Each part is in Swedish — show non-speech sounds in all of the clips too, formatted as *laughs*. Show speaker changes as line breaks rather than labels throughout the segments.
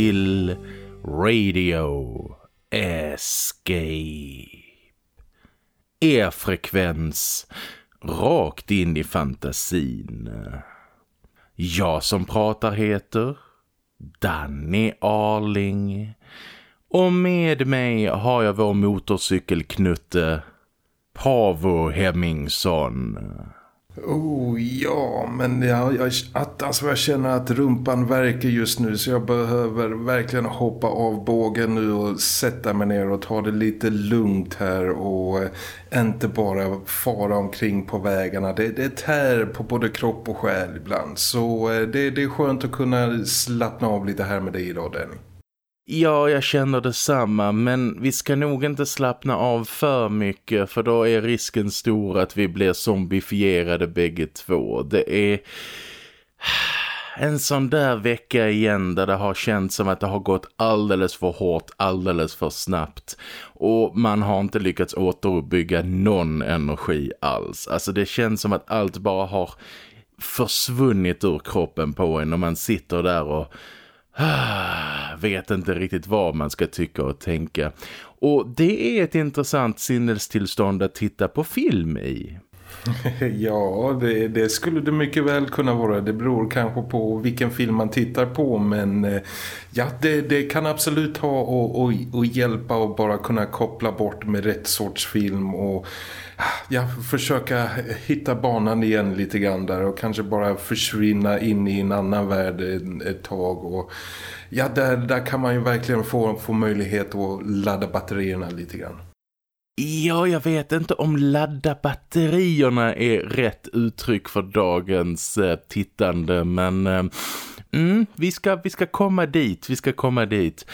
Till Radio Escape. Er frekvens rakt in i fantasin. Jag som pratar heter Danny Arling. Och med mig har jag vår motorcykelknutte Pavo Hemmingsson.
Oh ja, men jag, jag, alltså jag känner att rumpan verkar just nu så jag behöver verkligen hoppa av bågen nu och sätta mig ner och ta det lite lugnt här och eh, inte bara fara omkring på vägarna. Det, det tär på både kropp och själ ibland så eh, det, det är skönt att kunna slappna av lite här med dig idag Dennis.
Ja, jag känner detsamma men vi ska nog inte slappna av för mycket för då är risken stor att vi blir zombifierade bägge två. Det är *sighs* en sån där vecka igen där det har känts som att det har gått alldeles för hårt, alldeles för snabbt. Och man har inte lyckats återuppbygga någon energi alls. Alltså det känns som att allt bara har försvunnit ur kroppen på en och man sitter där och *sighs* vet inte riktigt vad man ska tycka och tänka. Och det är ett intressant sinnestillstånd att titta på film i. *laughs*
ja, det, det, skulle det mycket väl kunna vara. Det beror kanske på vilken film man tittar på. Men eh, ja, det, det kan absolut ha och, och, och hjälpa och bara kunna koppla bort med rätt sorts film och ah, ja, försöka hitta banan igen lite grann där och kanske bara försvinna in i en annan värld ett tag och ja, där, där kan man ju verkligen få, få möjlighet att ladda batterierna lite grann.
Ja, jag vet inte om ladda batterierna är rätt uttryck för dagens eh, tittande, men eh, mm, vi, ska, vi ska komma dit, vi ska komma dit.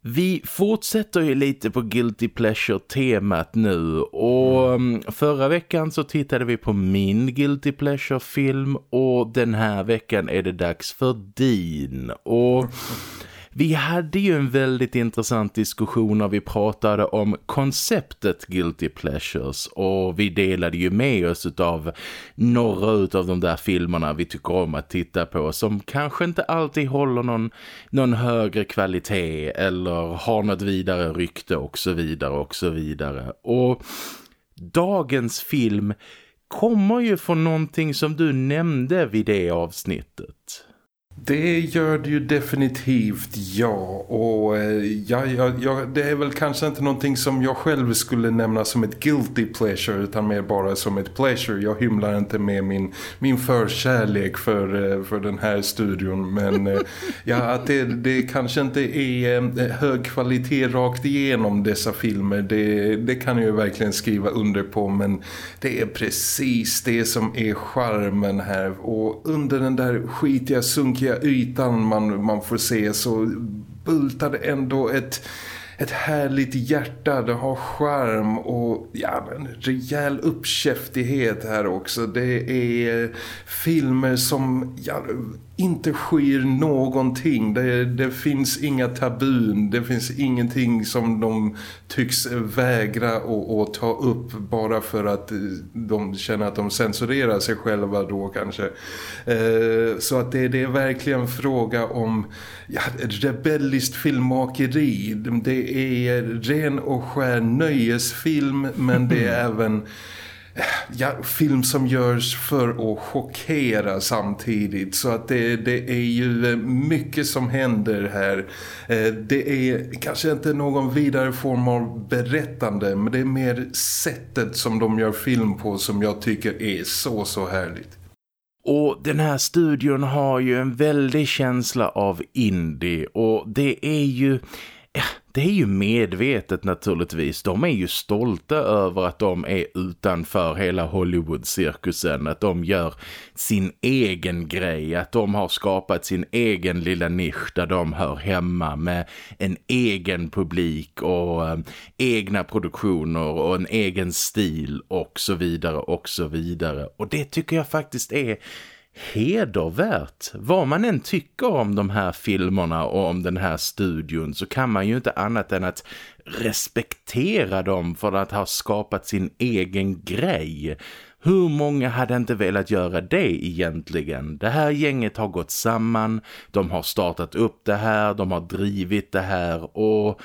Vi fortsätter ju lite på Guilty Pleasure-temat nu och mm, förra veckan så tittade vi på min Guilty Pleasure-film och den här veckan är det dags för din och... Vi hade ju en väldigt intressant diskussion när vi pratade om konceptet Guilty Pleasures och vi delade ju med oss av några av de där filmerna vi tycker om att titta på som kanske inte alltid håller någon, någon högre kvalitet eller har något vidare rykte och så vidare och så vidare. Och dagens film kommer ju från någonting som du nämnde vid det avsnittet.
Det gör det ju definitivt, ja. Och eh, ja, ja, ja, det är väl kanske inte någonting som jag själv skulle nämna som ett guilty pleasure utan mer bara som ett pleasure. Jag hymlar inte med min, min förkärlek för, eh, för den här studion. Men eh, ja, att det, det kanske inte är hög kvalitet rakt igenom dessa filmer. Det, det kan jag ju verkligen skriva under på. Men det är precis det som är charmen här. Och under den där skitiga sunkiga ytan man, man får se så bultar det ändå ett ett härligt hjärta, det har charm och ja, en rejäl uppkäftighet här också. Det är filmer som ja, inte skyr någonting. Det, det finns inga tabun, det finns ingenting som de tycks vägra att ta upp bara för att de känner att de censurerar sig själva då kanske. Eh, så att det, det, är verkligen fråga om ja, rebelliskt filmmakeri. Det är ren och skär nöjesfilm men det är *clears throat* även ja, film som görs för att chockera samtidigt. Så att det, det är ju eh, mycket som händer här. Eh, det är kanske inte någon vidare form av berättande men det är mer sättet som de gör film på som jag tycker är så så härligt.
Och den här studion har ju en väldig känsla av indie. Och det är ju det är ju medvetet naturligtvis. De är ju stolta över att de är utanför hela Hollywood-cirkusen. Att de gör sin egen grej. Att de har skapat sin egen lilla nisch där de hör hemma med en egen publik och eh, egna produktioner och en egen stil och så vidare och så vidare. Och det tycker jag faktiskt är hedervärt. Vad man än tycker om de här filmerna och om den här studion så kan man ju inte annat än att respektera dem för att ha skapat sin egen grej. Hur många hade inte velat göra det egentligen? Det här gänget har gått samman, de har startat upp det här, de har drivit det här och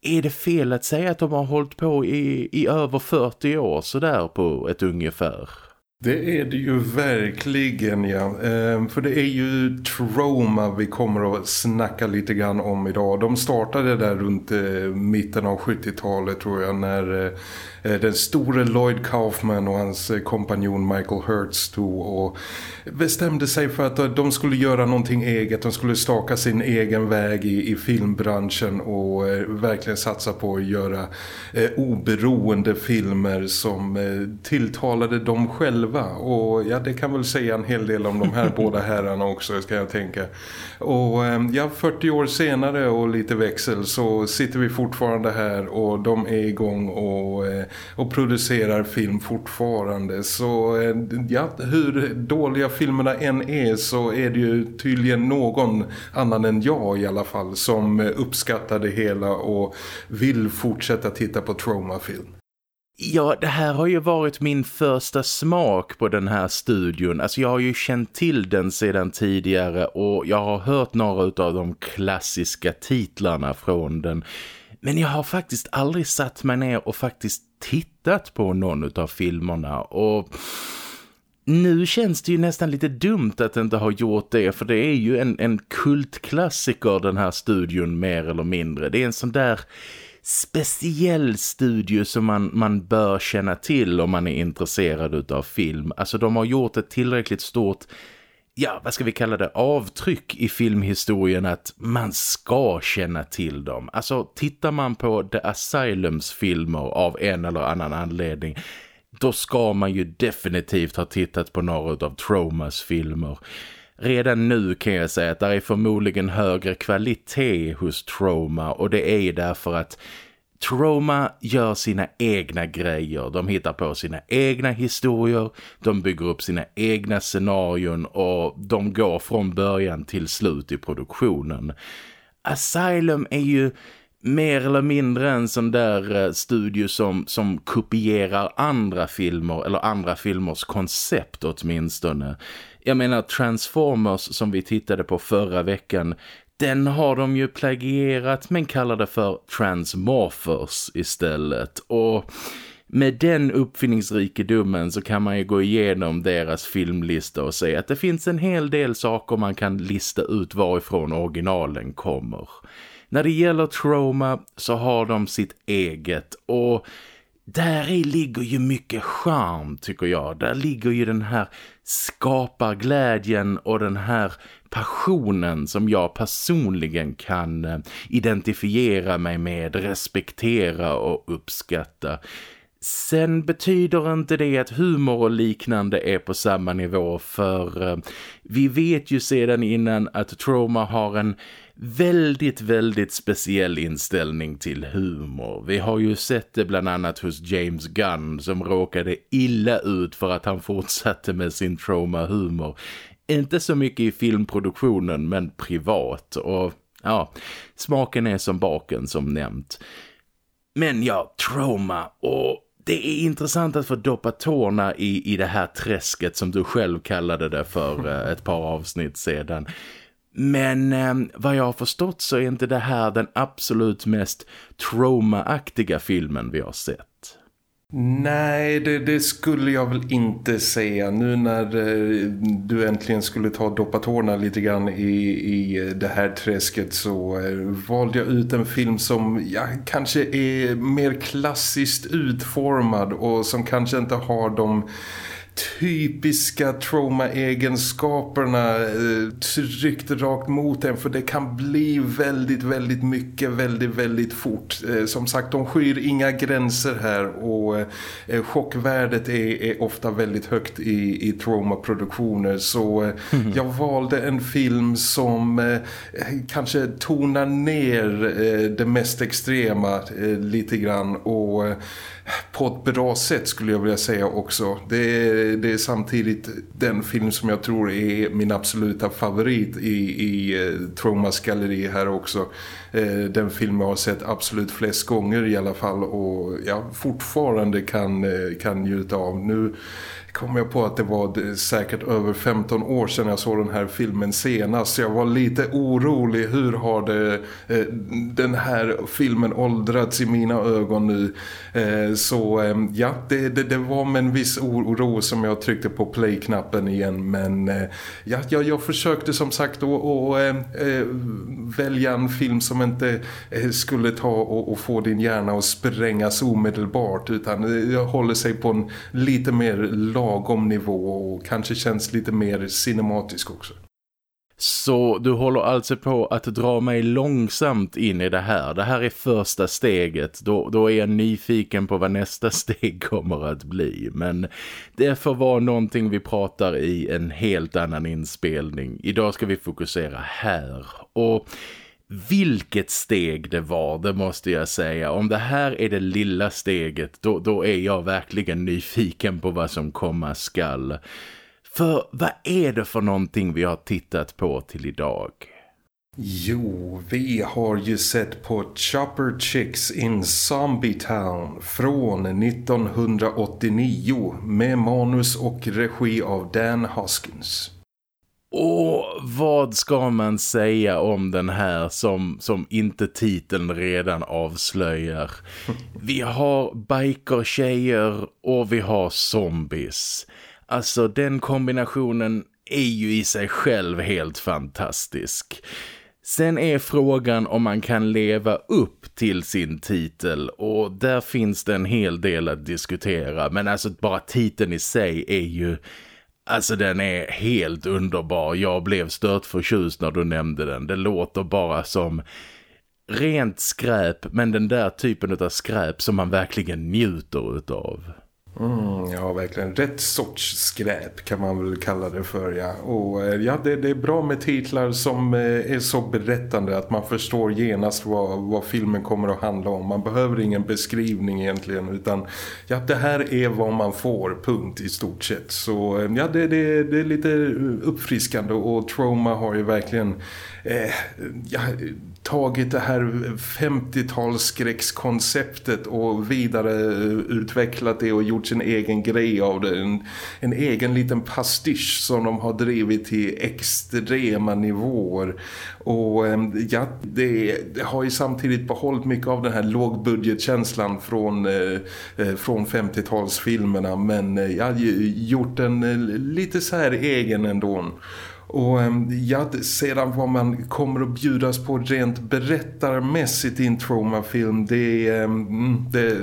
är det fel att säga att de har hållit på i, i över 40 år sådär på ett ungefär?
Det är det ju verkligen, ja. Ehm, för det är ju Trauma vi kommer att snacka lite grann om idag. De startade där runt eh, mitten av 70-talet tror jag när eh, den store Lloyd Kaufman och hans eh, kompanjon Michael Hertz tog och bestämde sig för att de skulle göra någonting eget. De skulle staka sin egen väg i, i filmbranschen och eh, verkligen satsa på att göra eh, oberoende filmer som eh, tilltalade dem själva. Och ja, det kan väl säga en hel del om de här *laughs* båda herrarna också ska jag tänka. Och eh, ja, 40 år senare och lite växel så sitter vi fortfarande här och de är igång och och producerar film fortfarande. Så eh, ja, hur dåliga filmerna än är så är det ju tydligen någon annan än jag i alla fall som uppskattar det hela och vill fortsätta titta på traumafilm.
Ja, det här har ju varit min första smak på den här studion. Alltså jag har ju känt till den sedan tidigare och jag har hört några av de klassiska titlarna från den. Men jag har faktiskt aldrig satt mig ner och faktiskt tittat på någon av filmerna och nu känns det ju nästan lite dumt att inte ha gjort det för det är ju en, en kultklassiker den här studion mer eller mindre. Det är en sån där speciell studio som man, man bör känna till om man är intresserad av film. Alltså de har gjort ett tillräckligt stort ja, vad ska vi kalla det, avtryck i filmhistorien att man ska känna till dem. Alltså tittar man på The Asylums filmer av en eller annan anledning då ska man ju definitivt ha tittat på några av Traumas filmer. Redan nu kan jag säga att det är förmodligen högre kvalitet hos Trauma och det är därför att Troma gör sina egna grejer. De hittar på sina egna historier. De bygger upp sina egna scenarion och de går från början till slut i produktionen. Asylum är ju mer eller mindre en sån där eh, studio som, som kopierar andra filmer eller andra filmers koncept åtminstone. Jag menar Transformers som vi tittade på förra veckan den har de ju plagierat men kallar det för Transmorphers istället. Och med den uppfinningsrikedomen så kan man ju gå igenom deras filmlista och se att det finns en hel del saker man kan lista ut varifrån originalen kommer. När det gäller Trauma så har de sitt eget och där i ligger ju mycket charm tycker jag. Där ligger ju den här skaparglädjen och den här passionen som jag personligen kan eh, identifiera mig med, respektera och uppskatta. Sen betyder inte det att humor och liknande är på samma nivå för eh, vi vet ju sedan innan att Trauma har en väldigt, väldigt speciell inställning till humor. Vi har ju sett det bland annat hos James Gunn som råkade illa ut för att han fortsatte med sin trauma-humor. Inte så mycket i filmproduktionen men privat och ja, smaken är som baken som nämnt. Men ja, trauma och det är intressant att få doppa tårna i, i det här träsket som du själv kallade det för eh, ett par avsnitt sedan. Men eh, vad jag har förstått så är inte det här den absolut mest trauma-aktiga filmen vi har sett.
Nej, det, det, skulle jag väl inte säga. Nu när eh, du äntligen skulle ta doppa tårna lite grann i, i det här träsket så eh, valde jag ut en film som ja, kanske är mer klassiskt utformad och som kanske inte har de typiska trauma-egenskaperna eh, tryckt rakt mot en för det kan bli väldigt, väldigt mycket väldigt, väldigt fort. Eh, som sagt, de skyr inga gränser här och eh, chockvärdet är, är ofta väldigt högt i, i trauma-produktioner så mm. jag valde en film som kanske tonar ner det mest extrema lite grann och på ett bra sätt skulle jag vilja säga också. Det är, det är samtidigt den film som jag tror är min absoluta favorit i, i eh, Tromas galleri här också. Eh, den film jag har sett absolut flest gånger i alla fall och jag fortfarande kan, eh, kan njuta av. Nu kom jag på att det var säkert över 15 år sedan jag såg den här filmen senast. Jag var lite orolig. Hur har det, eh, den här filmen åldrats i mina ögon nu? Eh, så ehm, ja, det, det, det, var med en viss oro som jag tryckte på play-knappen igen. Men eh, ja, jag, jag försökte som sagt att ehm, välja en film som inte skulle ta och, och, få din hjärna att sprängas omedelbart. Utan jag håller sig på en lite mer lagom nivå och kanske känns lite mer cinematisk också.
Så du håller alltså på att dra mig långsamt in i det här. Det här är första steget. Då, då är jag nyfiken på vad nästa *laughs* steg kommer att bli. Men det får vara någonting vi pratar i en helt annan inspelning. Idag ska vi fokusera här. Och vilket steg det var, det måste jag säga. Om det här är det lilla steget, då, då är jag verkligen nyfiken på vad som komma skall. För vad är det för någonting vi har tittat på till idag?
Jo, vi har ju sett på Chopper Chicks in Zombie Town från 1989 med manus och regi av Dan Hoskins.
Och vad ska man säga om den här som, som inte titeln redan avslöjar? *laughs* Vi har biker-tjejer och vi har zombies. Alltså den kombinationen är ju i sig själv helt fantastisk. Sen är frågan om man kan leva upp till sin titel och där finns det en hel del att diskutera. Men alltså bara titeln i sig är ju Alltså den är helt underbar. Jag blev stört förtjust när du nämnde den. Det låter bara som rent skräp men den där typen av skräp som man verkligen njuter utav.
Mm, ja, verkligen. Rätt sorts skräp kan man väl kalla det för, ja. Och eh, ja, det, det är bra med titlar som eh, är så berättande att man förstår genast vad, vad filmen kommer att handla om. Man behöver ingen beskrivning egentligen, utan ja, det här är vad man får, punkt i stort sett. Så eh, ja, det, det, det är lite uppfriskande och Trauma har ju verkligen eh, ja, tagit det här 50-talsskräckskonceptet och vidare utvecklat det och gjort sin egen grej av det. En, en egen liten pastisch som de har drivit till extrema nivåer. Och ehm, ja, det, det har ju samtidigt behållit mycket av den här lågbudgetkänslan från, eh, eh från 50-talsfilmerna men eh, ja, gjort den eh, lite så här egen ändå. Och ehm, ja, sedan vad man kommer att bjudas på rent berättarmässigt i en traumafilm det, är, ehm, mm, det,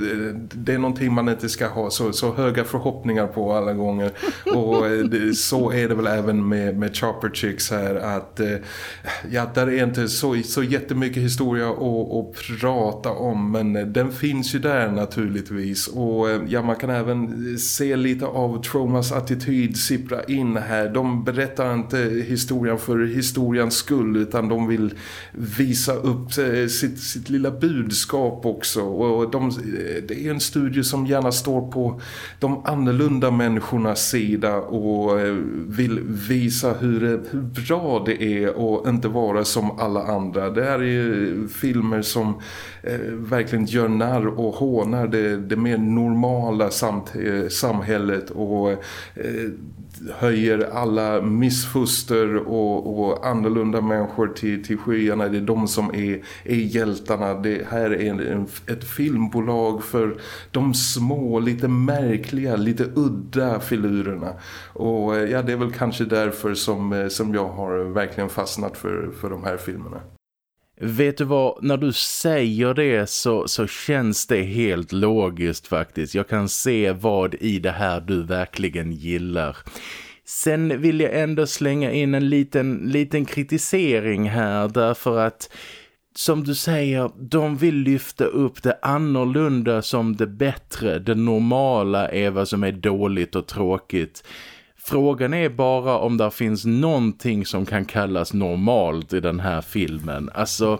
det är någonting man inte ska ha så, så höga förhoppningar på alla gånger. Och eh, det, så är det väl även med, med Chopper Chicks här att eh, ja, där är inte så, så jättemycket historia att, att prata om men den finns ju där naturligtvis. Och eh, ja, man kan även se lite av Traumas attityd sippra in här. De berättar inte historien för historiens skull utan de vill visa upp eh, sitt, sitt lilla budskap också och de, eh, det är en studie som gärna står på de annorlunda människornas sida och eh, vill visa hur, hur bra det är att inte vara som alla andra. Det här är ju filmer som eh, verkligen gör narr och hånar det, det mer normala samt, eh, samhället och eh, höjer alla monster och, och annorlunda människor till, till skyarna. Det är de som är, är hjältarna. Det här är en, en, ett filmbolag för de små, lite märkliga, lite udda filurerna. Och eh, ja, det är väl kanske därför som, eh, som jag har verkligen fastnat för, för de här filmerna.
Vet du vad, när du säger det så, så känns det helt logiskt faktiskt. Jag kan se vad i det här du verkligen gillar. Sen vill jag ändå slänga in en liten, liten kritisering här därför att som du säger, de vill lyfta upp det annorlunda som det bättre. Det normala är vad som är dåligt och tråkigt. Frågan är bara om det finns någonting som kan kallas normalt i den här filmen. Alltså,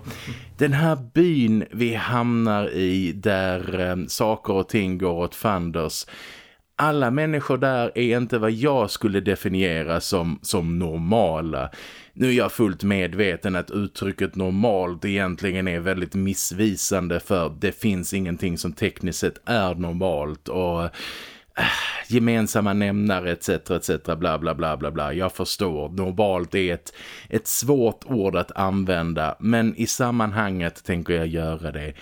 den här byn vi hamnar i där eh, saker och ting går åt fanders. Alla människor där är inte vad jag skulle definiera som, som normala. Nu är jag fullt medveten att uttrycket normalt egentligen är väldigt missvisande för det finns ingenting som tekniskt sett är normalt och äh, gemensamma nämnare etc. etc. bla bla bla bla bla. Jag förstår, normalt är ett, ett svårt ord att använda men i sammanhanget tänker jag göra det.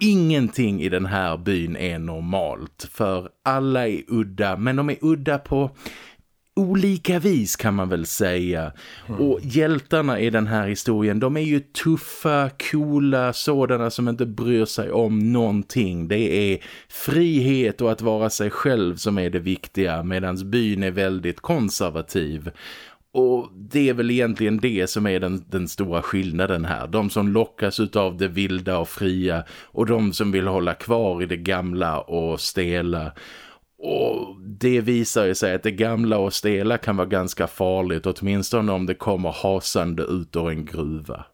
Ingenting i den här byn är normalt för alla är udda men de är udda på olika vis kan man väl säga. Mm. Och hjältarna i den här historien, de är ju tuffa, coola, sådana som inte bryr sig om någonting. Det är frihet och att vara sig själv som är det viktiga medan byn är väldigt konservativ. Och det är väl egentligen det som är den, den stora skillnaden här. De som lockas av det vilda och fria och de som vill hålla kvar i det gamla och stela. Och det visar ju sig att det gamla och stela kan vara ganska farligt åtminstone om det kommer hasande ut ur en gruva.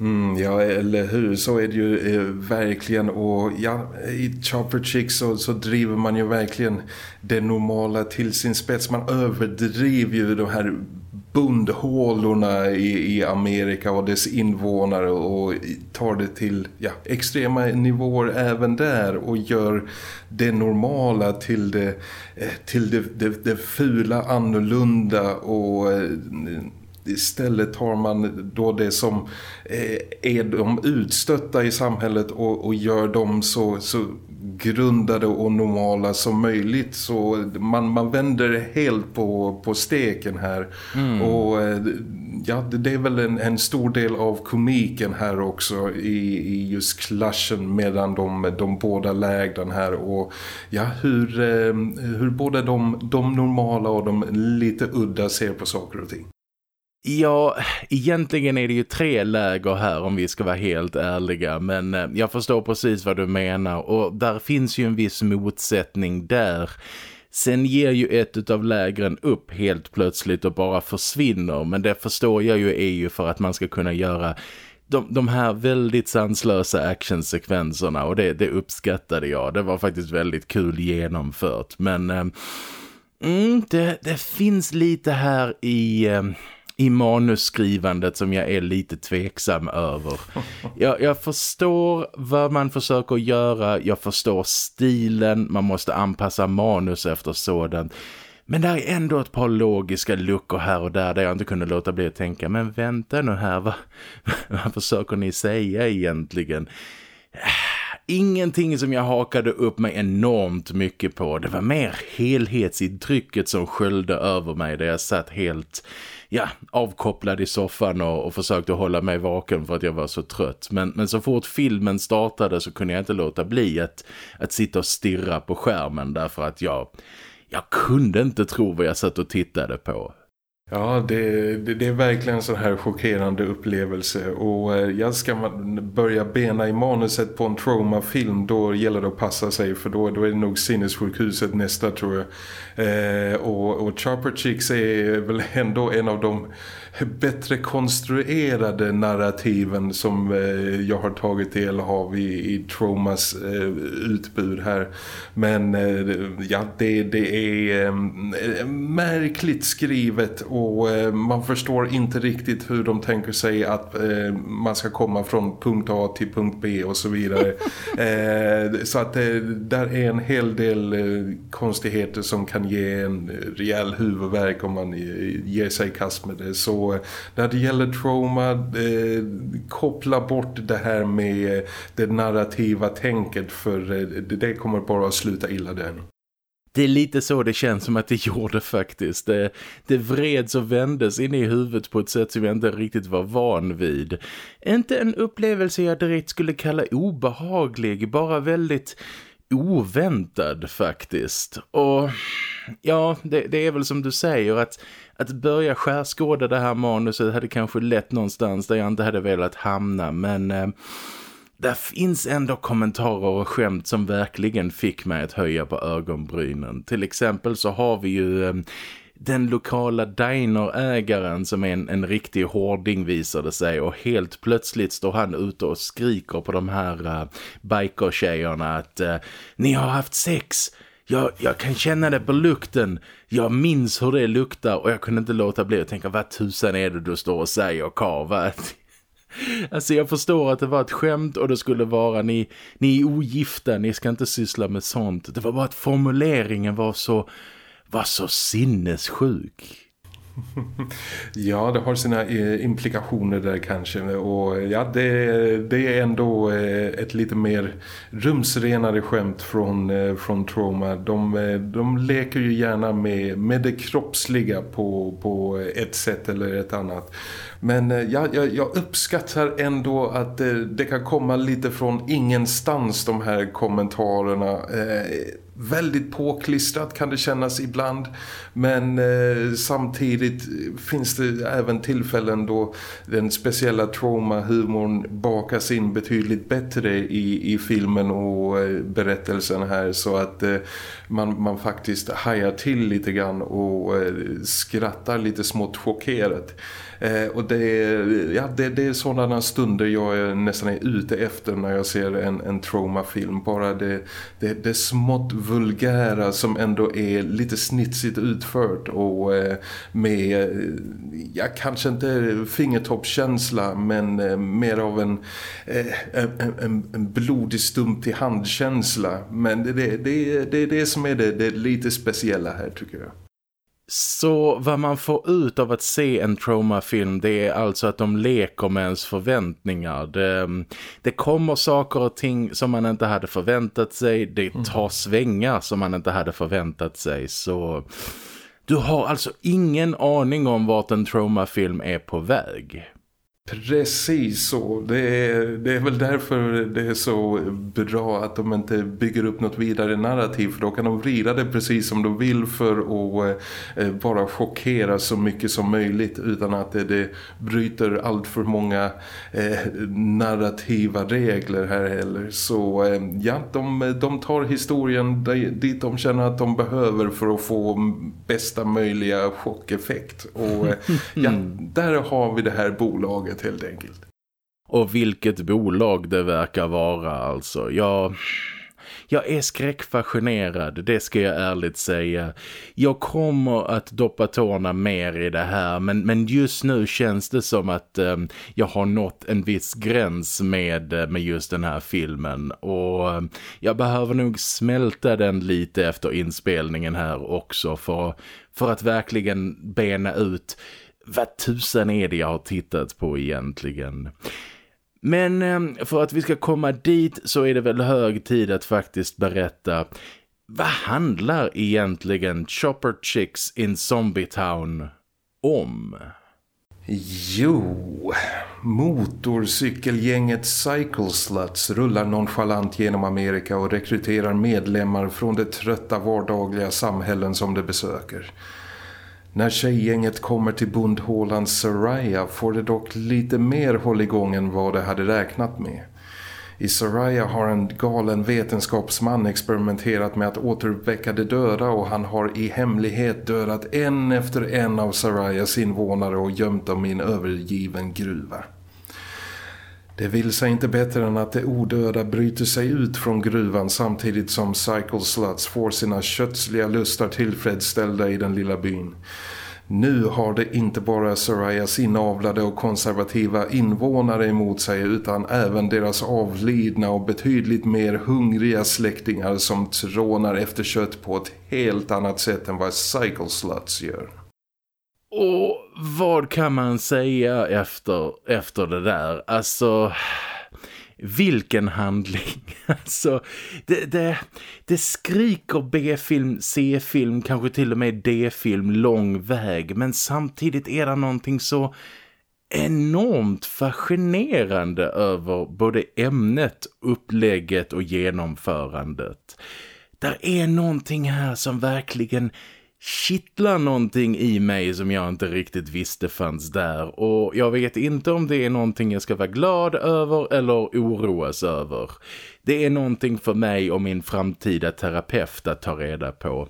Mm, ja, eller hur? Så är det ju eh, verkligen. Och ja, i Chopper Chick så, så driver man ju verkligen det normala till sin spets. Man överdriver ju de här bundhålorna i, i Amerika och dess invånare och tar det till ja, extrema nivåer även där och gör det normala till det, eh, till det, det, det fula annorlunda och eh, istället tar man då det som eh, är de utstötta i samhället och, och gör dem så, så grundade och normala som möjligt så man, man vänder helt på, på steken här mm. och eh, ja, det är väl en, en, stor del av komiken här också i, i just klaschen mellan de, de båda lägren här och ja, hur, eh, hur både de, de normala och de lite udda ser på saker och ting.
Ja, egentligen är det ju tre läger här om vi ska vara helt ärliga. Men eh, jag förstår precis vad du menar och där finns ju en viss motsättning där. Sen ger ju ett av lägren upp helt plötsligt och bara försvinner. Men det förstår jag ju är ju för att man ska kunna göra de, de här väldigt sanslösa actionsekvenserna. Och det, det uppskattade jag. Det var faktiskt väldigt kul genomfört. Men eh, mm, det, det finns lite här i... Eh, i manusskrivandet som jag är lite tveksam över. Jag, jag, förstår vad man försöker göra, jag förstår stilen, man måste anpassa manus efter sådant. Men det är ändå ett par logiska luckor här och där där jag inte kunde låta bli att tänka, men vänta nu här, vad, *laughs* vad försöker ni säga egentligen? Ingenting som jag hakade upp mig enormt mycket på. Det var mer helhetsintrycket som sköljde över mig där jag satt helt ja, avkopplad i soffan och, och försökte hålla mig vaken för att jag var så trött. Men, men så fort filmen startade så kunde jag inte låta bli att, att sitta och stirra på skärmen därför att jag, jag kunde inte tro vad jag satt och tittade på.
Ja, det, det, det, är verkligen en sån här chockerande upplevelse och eh, jag ska man börja bena i manuset på en trauma-film då gäller det att passa sig för då, då är det nog sinnessjukhuset nästa tror jag. Eh, och, och Chopper Chicks är väl *laughs* ändå en av de bättre konstruerade narrativen som eh, jag har tagit del av i, i Traumas eh, utbud här. Men eh, ja, det, det är eh, märkligt skrivet och eh, man förstår inte riktigt hur de tänker sig att eh, man ska komma från punkt A till punkt B och så vidare. *laughs* så att där är en hel del konstigheter som kan ge en rejäl huvudvärk om man ger sig i kast med det. Så när det gäller trauma eh, koppla bort det här med eh, det narrativa tänket för eh, det kommer bara att sluta illa den.
Det är lite så det känns som att det *laughs* gjorde faktiskt. Det, det vreds och vändes in i huvudet på ett sätt som jag inte riktigt var van vid. Inte en upplevelse jag direkt skulle kalla obehaglig, bara väldigt oväntad faktiskt. Och ja, det, det, är väl som du säger att, att börja skärskåda det här manuset hade kanske lett någonstans där jag inte hade velat hamna. Men eh, där finns ändå kommentarer och skämt som verkligen fick mig att höja på ögonbrynen. Till exempel så har vi ju... Eh, den lokala dinerägaren som är en, en riktig hårding visade sig och helt plötsligt står han ute och skriker på de här eh, uh, biker att uh, ni har haft sex, jag, jag kan känna det på lukten. Jag minns hur det luktar och jag kunde inte låta bli att tänka vad tusan är det du står och säger, Karl? *laughs* Alltså jag förstår att det var ett skämt och det skulle vara ni, ni är ogifta, ni ska inte syssla med sånt. Det var bara att formuleringen var så, var så sinnessjuk. *laughs*
Ja, det har sina eh, implikationer där kanske och ja, det, det är ändå eh, ett lite mer rumsrenare skämt från, eh, från Trauma. De, de leker ju gärna med, med det kroppsliga på, på ett sätt eller ett annat. Men eh, jag, jag, jag uppskattar ändå att det, det, kan komma lite från ingenstans de här kommentarerna. Eh, väldigt påklistrat kan det kännas ibland. Men eh, samtidigt finns det även tillfällen då den speciella trauma-humorn bakas in betydligt bättre i, i filmen och eh, berättelsen här. Så att eh, man, man faktiskt hajar till lite grann och eh, skrattar lite smått chockerat. Eh, och det är, ja, det, det är sådana stunder jag är nästan är ute efter när jag ser en, en traumafilm. Bara det, det, det smått vulgära som ändå är lite snitsigt utfört och eh, med, eh, ja kanske inte fingertoppkänsla men mer av en, en, en, en blodig stump till handkänsla. Men det, det, det, det är det som är det, det lite speciella här tycker jag.
Så vad man får ut av att se en traumafilm det är alltså att de leker med ens förväntningar. Det, det kommer saker och ting som man inte hade förväntat sig. Det mm. tar svängar som man inte hade förväntat sig. Så du har alltså ingen aning om vart en traumafilm är på väg.
Precis så. Det är, det är väl därför det är så bra att de inte bygger upp något vidare narrativ. För då kan de vrida det precis som de vill för att eh, bara chockera så mycket som möjligt. Utan att det, det bryter allt för många eh, narrativa regler här heller. Så eh, ja, de, de tar historien dit de känner att de behöver för att få bästa möjliga chockeffekt. Och eh, ja, *laughs* där har vi det här bolaget helt enkelt.
Och vilket bolag det verkar vara alltså. Jag, jag är skräckfascinerad, det ska jag ärligt säga. Jag kommer att doppa tårna mer i det här men, men just nu känns det som att eh, jag har nått en viss gräns med, eh, med just den här filmen. Och eh, jag behöver nog smälta den lite efter inspelningen här också för, för att verkligen bena ut vad tusan är det jag har tittat på egentligen? Men ehm, för att vi ska komma dit så är det väl hög tid att faktiskt berätta vad handlar egentligen Chopper Chicks in Zombie Town om?
Jo, motorcykelgänget Cycle Sluts rullar nonchalant genom Amerika och rekryterar medlemmar från de trötta vardagliga samhällen som de besöker. När tjejgänget kommer till bondhålan Saraya får det dock lite mer hålligång än vad det hade räknat med. I Saraya har en galen vetenskapsman experimenterat med att återuppväcka de döda och han har i hemlighet dödat en efter en av Sarayas invånare och gömt dem i en övergiven gruva. Det vill sig inte bättre än att de odöda bryter sig ut från gruvan samtidigt som Cycle Sluts får sina kötsliga lustar tillfredsställda i den lilla byn. Nu har det inte bara Sarayas inavlade och konservativa invånare emot sig utan även deras avlidna och betydligt mer hungriga släktingar som trånar efter kött på ett helt annat sätt än vad Cycle Sluts gör.
Och vad kan man säga efter, efter det där? Alltså, vilken handling. *laughs* Alltså, det, det, det skriker B-film, C-film, kanske till och med D-film lång väg. Men samtidigt är det någonting så enormt fascinerande över både ämnet, upplägget och genomförandet. Där är någonting här som verkligen kittlar någonting i mig som jag inte riktigt visste fanns där och jag vet inte om det är någonting jag ska vara glad över eller oroas över. Det är någonting för mig och min framtida terapeut att ta reda på.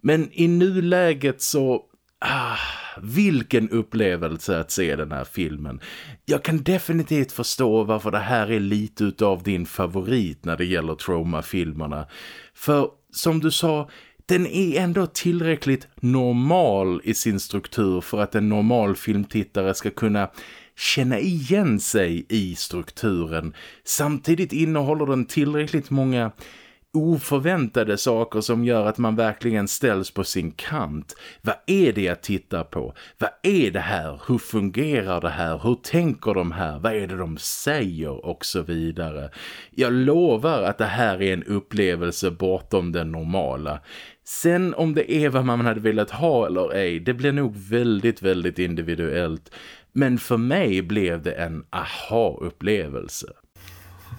Men i nuläget så... Ah, vilken upplevelse att se den här filmen. Jag kan definitivt förstå varför det här är lite utav din favorit när det gäller trauma-filmerna. För som du sa, den är ändå tillräckligt normal i sin struktur för att en normal filmtittare ska kunna känna igen sig i strukturen. Samtidigt innehåller den tillräckligt många oförväntade saker som gör att man verkligen ställs på sin kant. Vad är det jag tittar på? Vad är det här? Hur fungerar det här? Hur tänker de här? Vad är det de säger? Och så vidare. Jag lovar att det här är en upplevelse bortom det normala. Sen om det är vad man hade velat ha eller ej, det blir nog väldigt, väldigt individuellt. Men för mig blev det en aha-upplevelse.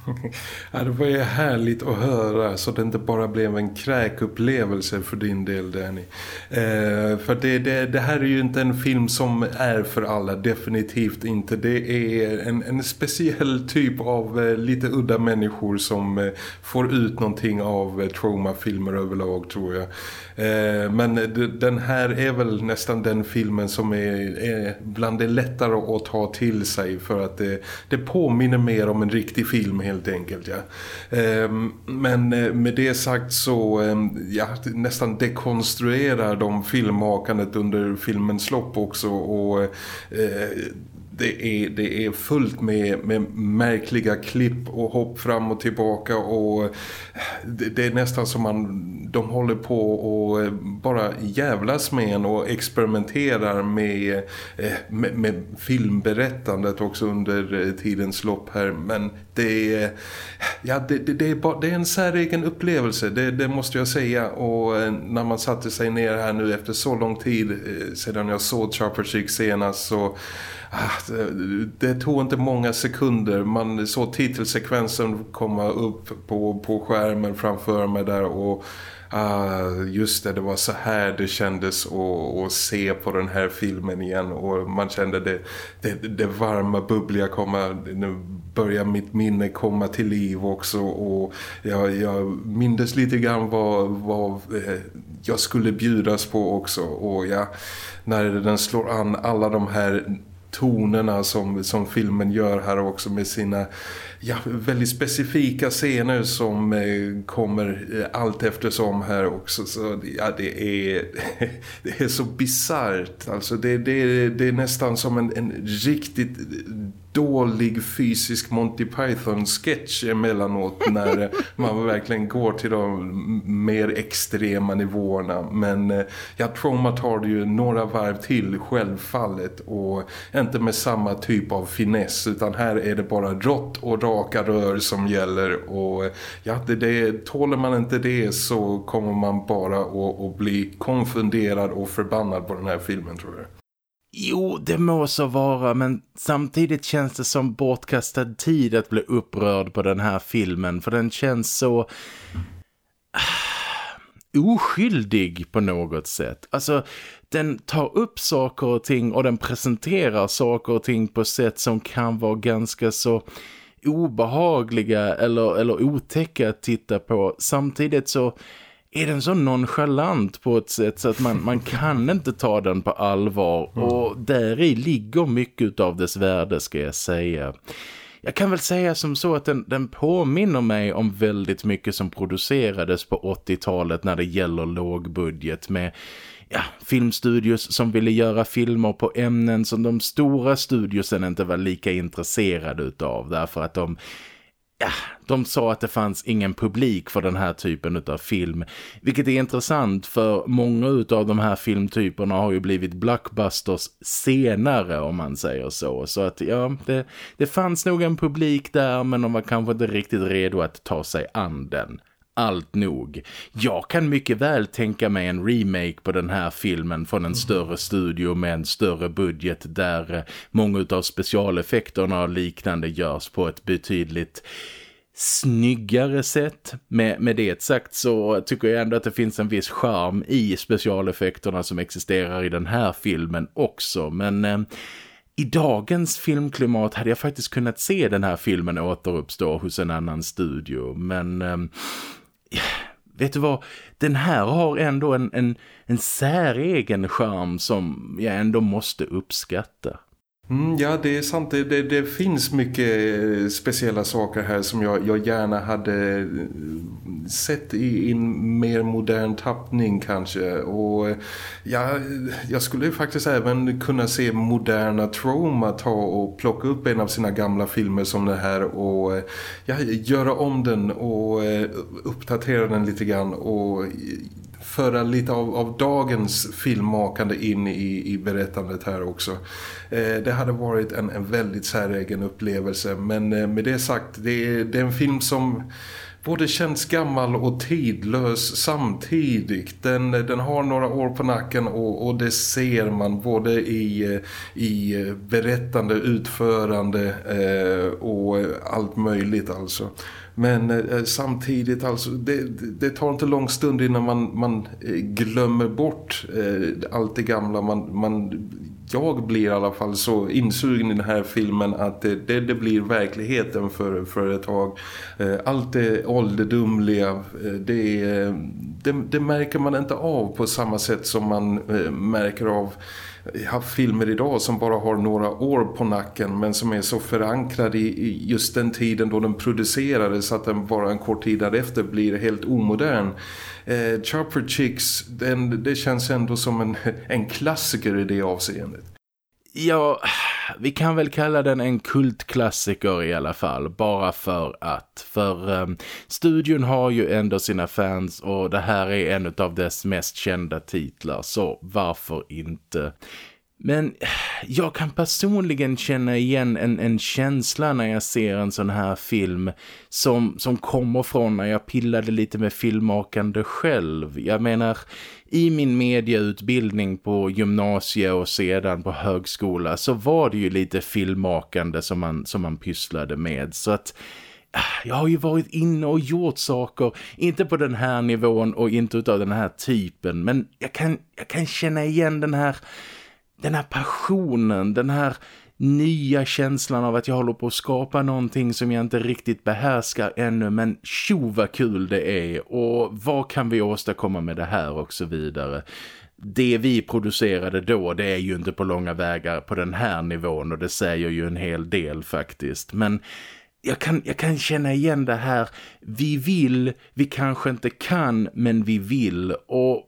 *laughs*
ja, det var ju härligt att höra så det inte bara blev en kräkupplevelse för din del Danny. Eh, för det, det, det, här är ju inte en film som är för alla, definitivt inte. Det är en, en speciell typ av eh, lite udda människor som eh, får ut någonting av eh, traumafilmer överlag tror jag. Eh, men den här är väl nästan den filmen som är, är bland det lättare att ta till sig för att det, det påminner mer om en riktig film helt enkelt. Ja. Eh, men eh, med det sagt så ja, nästan dekonstruerar de filmmakandet under filmens lopp också och det är, det är fullt med, med märkliga klipp och hopp fram och tillbaka och eh, det, det, är nästan som man de håller på och eh, bara jävlas med en och experimenterar med, eh, med, med filmberättandet också under tidens lopp här men det är, ja, det, det, det, är, bara, det är en säregen upplevelse, det, det, måste jag säga. Och när man satte sig ner här nu efter så lång tid sedan jag såg Chopper Chick senast så Ah, det tog inte många sekunder. Man såg titelsekvensen komma upp på, på skärmen framför mig där och ah, just det, det var så här det kändes att, att se på den här filmen igen. Och man kände det, det, det varma, bubbliga komma, nu börjar mitt minne komma till liv också. Och jag, jag mindes lite grann vad, vad eh, jag skulle bjudas på också. Och ja, när den slår an alla de här tonerna som, som filmen gör här också med sina ja, väldigt specifika scener som eh, kommer eh, allt eftersom här också. Så ja, det är, *laughs* det är så bizarrt. Alltså det, det, det är nästan som en, en riktigt dålig fysisk Monty Python-sketch emellanåt när *laughs* man verkligen går till de mer extrema nivåerna. Men eh, ja, Trauma tar det ju några varv till självfallet och inte med samma typ av finess utan här är det bara rått och raka rör som gäller och ja, det, det, tåler man inte det så kommer man bara att, att bli konfunderad och förbannad på den här filmen tror jag.
Jo, det må så vara, men samtidigt känns det som bortkastad tid att bli upprörd på den här filmen. För den känns så... *sighs* oskyldig på något sätt. Alltså, den tar upp saker och ting och den presenterar saker och ting på sätt som kan vara ganska så obehagliga eller, eller otäcka att titta på. Samtidigt så är den så nonchalant på ett sätt så att man, man kan *laughs* inte ta den på allvar mm. och där i ligger mycket av dess värde ska jag säga. Jag kan väl säga som så att den, den påminner mig om väldigt mycket som producerades på 80-talet när det gäller lågbudget med ja, filmstudios som ville göra filmer på ämnen som de stora studiosen inte var lika intresserade utav därför att de ja, de sa att det fanns ingen publik för den här typen av film. Vilket är intressant för många av de här filmtyperna har ju blivit blockbusters senare om man säger så. Så att ja, det, det fanns nog en publik där men de var kanske inte riktigt redo att ta sig an den allt nog. Jag kan mycket väl tänka mig en remake på den här filmen från en mm. större studio med en större budget där eh, många av specialeffekterna och liknande görs på ett betydligt snyggare sätt. Med, med det sagt så tycker jag ändå att det finns en viss charm i specialeffekterna som existerar i den här filmen också. Men eh, i dagens filmklimat hade jag faktiskt kunnat se den här filmen återuppstå hos en annan studio. Men eh, vet du vad, den här har ändå en, en, en säregen charm som jag ändå måste uppskatta.
Mm, ja, det är sant. Det, det, det, finns mycket eh, speciella saker här som jag, jag gärna hade eh, sett i en mer modern tappning kanske. Och eh, ja, jag skulle faktiskt även kunna se moderna Trauma ta och plocka upp en av sina gamla filmer som det här och ja, göra om den och uppdatera den lite grann och föra lite av, av dagens filmmakande in i, i berättandet här också. Eh, det hade varit en, en väldigt säregen upplevelse men eh, med det sagt, det är, det är en film som både känns gammal och tidlös samtidigt. Den, den har några år på nacken och, och det ser man både i, eh, i eh, berättande, utförande eh, och allt möjligt alltså. Men eh, eh, samtidigt alltså, det, det, tar inte lång stund innan man, man eh, glömmer bort eh, allt det gamla. Man, man, jag blir i alla fall så insugen i den här filmen att det, det, det blir verkligheten för, för ett tag. Eh, allt det ålderdomliga, eh, det, det, det, märker man inte av på samma sätt som man eh, märker av haft filmer idag som bara har några år på nacken men som är så förankrade i just den tiden då den producerades att den bara en kort tid därefter blir helt omodern. Eh, Chopper Chicks, den, det känns ändå som en, en klassiker i det avseendet.
Ja, vi kan väl kalla den en kultklassiker i alla fall. Bara för att. För um, studion har ju ändå sina fans och det här är en av dess mest kända titlar. Så varför inte? Men jag kan personligen känna igen en, en känsla när jag ser en sån här film som, som kommer från när jag pillade lite med filmmakande själv. Jag menar, i min medieutbildning på gymnasie och sedan på högskola så var det ju lite filmmakande som man, som man pysslade med. Så att ah, jag har ju varit inne och gjort saker, inte på den här nivån och inte utav den här typen. Men jag kan, jag kan känna igen den här den här passionen, den här nya känslan av att jag håller på att skapa någonting som jag inte riktigt behärskar ännu men tjo vad kul det är och vad kan vi åstadkomma med det här och så vidare. Det vi producerade då det är ju inte på långa vägar på den här nivån och det säger ju en hel del faktiskt men jag kan, jag kan känna igen det här vi vill, vi kanske inte kan men vi vill och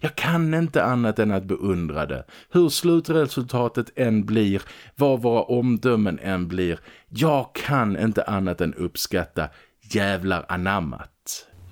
jag kan inte annat än att beundra det. Hur slutresultatet än blir, vad våra omdömen än blir. Jag kan inte annat än uppskatta jävlar anammat.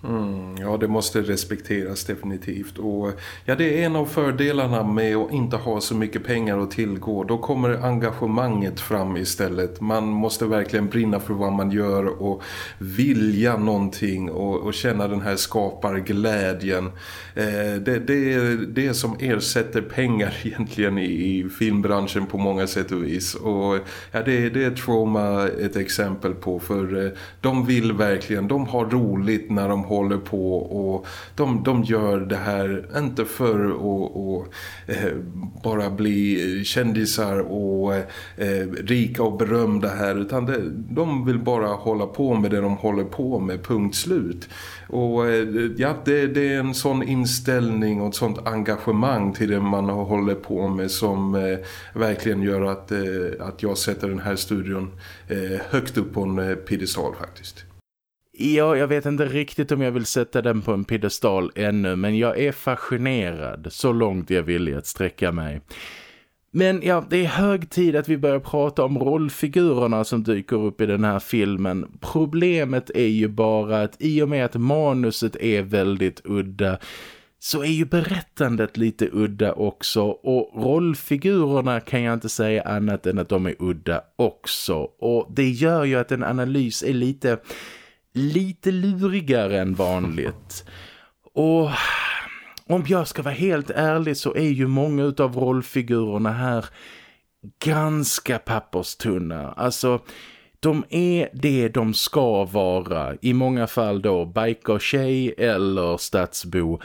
Mm, ja, det måste respekteras definitivt. Och ja, det är en av fördelarna med att inte ha så mycket pengar att tillgå. Då kommer engagemanget fram istället. Man måste verkligen brinna för vad man gör och vilja någonting och, och känna den här skaparglädjen. Eh, det, det är det som ersätter pengar *laughs* egentligen i, i, filmbranschen på många sätt och vis. Och ja, det, det är Trauma ett exempel på för eh, de vill verkligen, de har roligt när de håller på och de, de gör det här inte för att eh, bara bli kändisar och eh, rika och berömda här utan det, de vill bara hålla på med det de håller på med, punkt slut. Och eh, ja, det, det, är en sån inställning och ett sånt engagemang till det man håller på med som eh, verkligen gör att, eh, att jag sätter den här studion eh, högt upp på en eh, piedestal faktiskt.
Ja, jag vet inte riktigt om jag vill sätta den på en piedestal ännu men jag är fascinerad så långt jag vill att sträcka mig. Men ja, det är hög tid att vi börjar prata om rollfigurerna som dyker upp i den här filmen. Problemet är ju bara att i och med att manuset är väldigt udda så är ju berättandet lite udda också och rollfigurerna kan jag inte säga annat än att de är udda också. Och det gör ju att en analys är lite lite lurigare än vanligt. Och om jag ska vara helt ärlig så är ju många av rollfigurerna här ganska papperstunna. Alltså, de är det de ska vara. I många fall då biker-tjej eller stadsbo.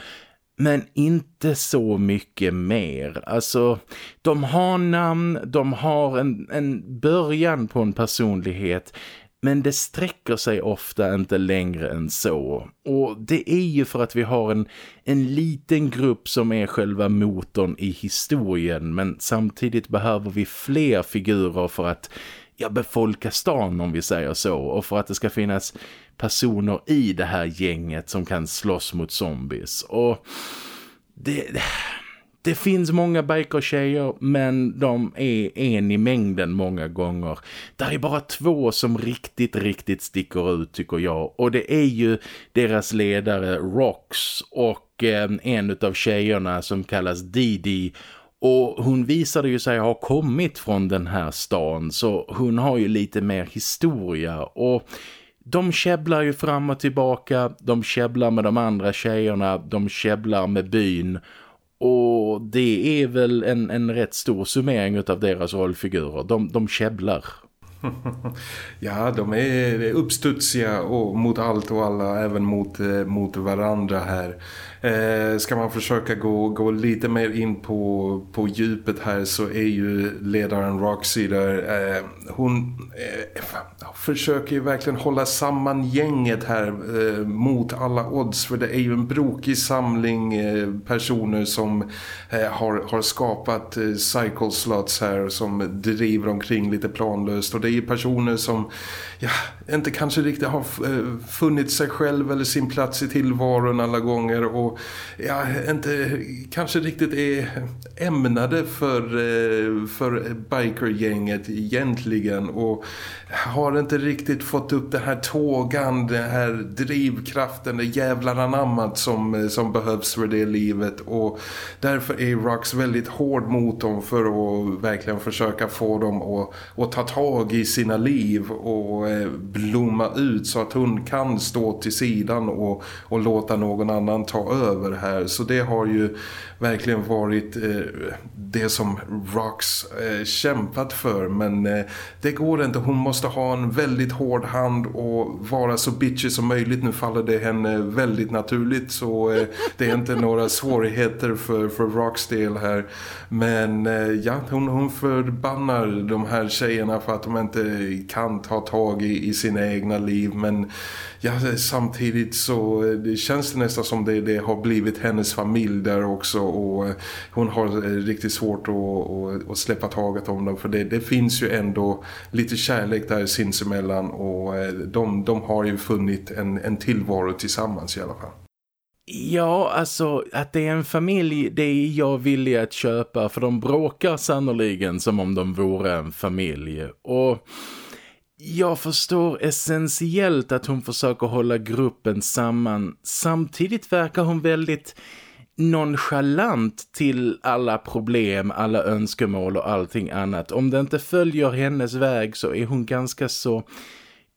Men inte så mycket mer. Alltså, de har namn, de har en, en början på en personlighet. Men det sträcker sig ofta inte längre än så. Och det är ju för att vi har en, en liten grupp som är själva motorn i historien. Men samtidigt behöver vi fler figurer för att ja, befolka stan om vi säger så. Och för att det ska finnas personer i det här gänget som kan slåss mot zombies. Och det, det finns många biker-tjejer men de är en i mängden många gånger. Där är bara två som riktigt, riktigt sticker ut tycker jag. Och det är ju deras ledare Rox och eh, en av tjejerna som kallas Didi och hon visade ju sig ha kommit från den här stan så hon har ju lite mer historia och de käbblar ju fram och tillbaka, de käbblar med de andra tjejerna, de käbblar med byn och det är väl en, en rätt stor summering av deras rollfigurer. De, de käbblar. *laughs*
ja, de är uppstudsiga och mot allt och alla, även mot, eh, mot varandra här. Eh, ska man försöka gå, gå lite mer in på, på djupet här så är ju ledaren Roxy där. Eh, hon eh, försöker ju verkligen hålla samman gänget här eh, mot alla odds. För det är ju en brokig samling eh, personer som eh, har, har skapat eh, cycle slots här som driver omkring lite planlöst. Och det är ju personer som ja, inte kanske riktigt har eh, funnit sig själv eller sin plats i tillvaron alla gånger och ja, inte kanske riktigt är ämnade för, eh, för bikergänget egentligen. Och har inte riktigt fått upp det här tågan, den här drivkraften, det jävlar anammat som, eh, som behövs för det livet och därför är Rox väldigt hård mot dem för att verkligen försöka få dem att, att ta tag i sina liv och eh, blomma ut så att hon kan stå till sidan och, och låta någon annan ta över här. Så det har ju verkligen varit eh, det som Rox eh, kämpat för. Men eh, det går inte. Hon måste ha en väldigt hård hand och vara så bitchy som möjligt. Nu faller det henne väldigt naturligt så eh, det är inte *laughs* några svårigheter för, för Rox del här. Men eh, ja, hon, hon förbannar de här tjejerna för att de inte kan ta tag i, i sina egna liv. Men ja, samtidigt så eh, det känns det nästan som det, det har blivit hennes familj där också och eh, hon har eh, riktigt svårt att, att, att släppa taget om dem för det, det finns ju ändå lite kärlek där sinsemellan och de, de har ju funnit en, en tillvaro tillsammans i alla fall.
Ja, alltså att det är en familj, det är jag villig att köpa för de bråkar sannoliken som om de vore en familj och jag förstår essentiellt att hon försöker hålla gruppen samman. Samtidigt verkar hon väldigt nonchalant till alla problem, alla önskemål och allting annat. Om det inte följer hennes väg så är hon ganska så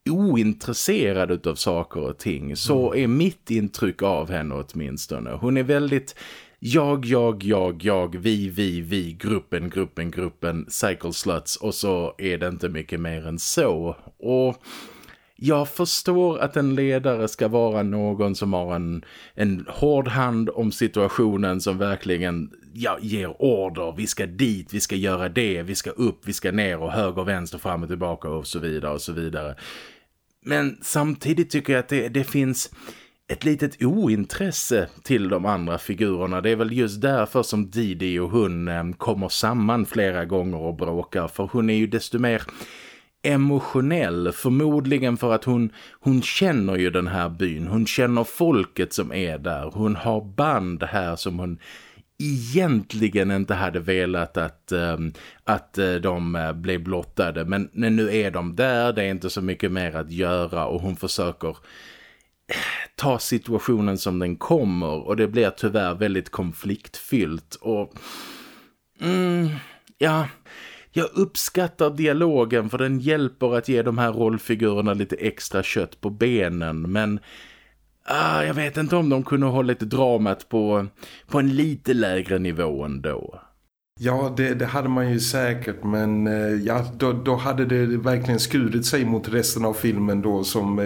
ointresserad av saker och ting. Så mm. är mitt intryck av henne åtminstone. Hon är väldigt jag, jag, jag, jag, vi, vi, vi, gruppen, gruppen, gruppen, cycle sluts och så är det inte mycket mer än så. Och jag förstår att en ledare ska vara någon som har en, en hård hand om situationen som verkligen ja, ger order. Vi ska dit, vi ska göra det, vi ska upp, vi ska ner och höger, vänster, fram och tillbaka och så vidare och så vidare. Men samtidigt tycker jag att det, det finns ett litet ointresse till de andra figurerna. Det är väl just därför som Didi och hon ehm, kommer samman flera gånger och bråkar. För hon är ju desto mer emotionell. Förmodligen för att hon, hon känner ju den här byn. Hon känner folket som är där. Hon har band här som hon egentligen inte hade velat att, ehm, att eh, de eh, blev blottade. Men, men nu är de där, det är inte så mycket mer att göra och hon försöker ta situationen som den kommer och det blir tyvärr väldigt konfliktfyllt och mm, ja jag uppskattar dialogen för den hjälper att ge de här rollfigurerna lite extra kött på benen men ah, jag vet inte om de kunde hålla lite dramat på, på en lite lägre nivå ändå.
Ja, det, det, hade man ju säkert men eh, ja, då, då, hade det verkligen skurit sig mot resten av filmen då som eh,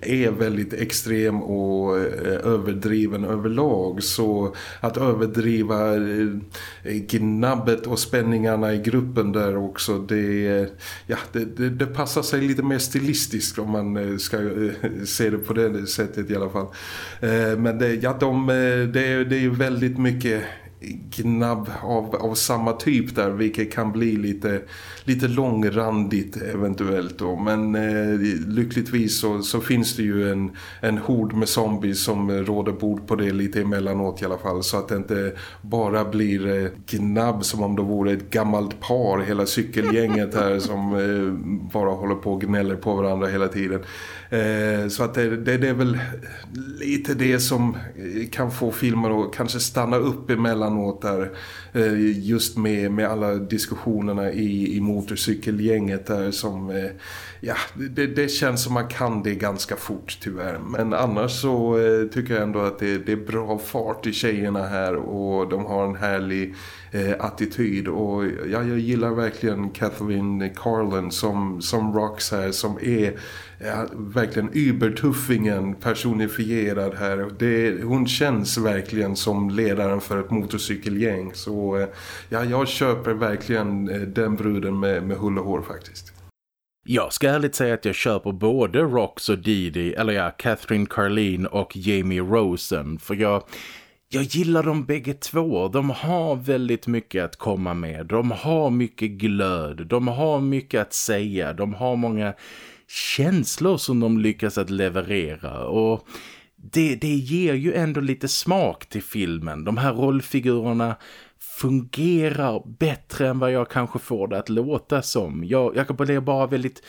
är väldigt extrem och eh, överdriven överlag. Så att överdriva eh, gnabbet och spänningarna i gruppen där också, det, ja, det, det, passar sig lite mer stilistiskt om man eh, ska eh, se det på det sättet i alla fall. Eh, men det, ja, de, eh, det, det är ju väldigt mycket gnabb av, av samma typ där vilket kan bli lite, lite långrandigt eventuellt då. Men eh, lyckligtvis så, så finns det ju en, en hord med zombies som råder bord på det lite emellanåt i alla fall så att det inte bara blir eh, gnabb som om det vore ett gammalt par hela cykelgänget här som eh, bara håller på och gnäller på varandra hela tiden. Eh, så att det, det, det, är väl lite det som kan få filmer att kanske stanna upp emellanåt där. Eh, just med, med alla diskussionerna i, i motorcykelgänget där som... Eh, Ja, det, det känns som man kan det ganska fort tyvärr. Men annars så eh, tycker jag ändå att det, det, är bra fart i tjejerna här och de har en härlig eh, attityd. Och ja, jag gillar verkligen Catherine Carlin som, som rocks här som är ja, verkligen übertuffingen personifierad här. Det, hon känns verkligen som ledaren för ett motorcykelgäng. Så eh, ja, jag köper verkligen eh, den bruden med, med hull och hår faktiskt.
Jag ska ärligt säga att jag köper både Rox och Didi, eller ja, Catherine Carlin och Jamie Rosen. För jag, jag gillar dem bägge två. De har väldigt mycket att komma med. De har mycket glöd. De har mycket att säga. De har många känslor som de lyckas att leverera. Och det, det ger ju ändå lite smak till filmen. De här rollfigurerna fungerar bättre än vad jag kanske får det att låta som. Jag, jag blir bara väldigt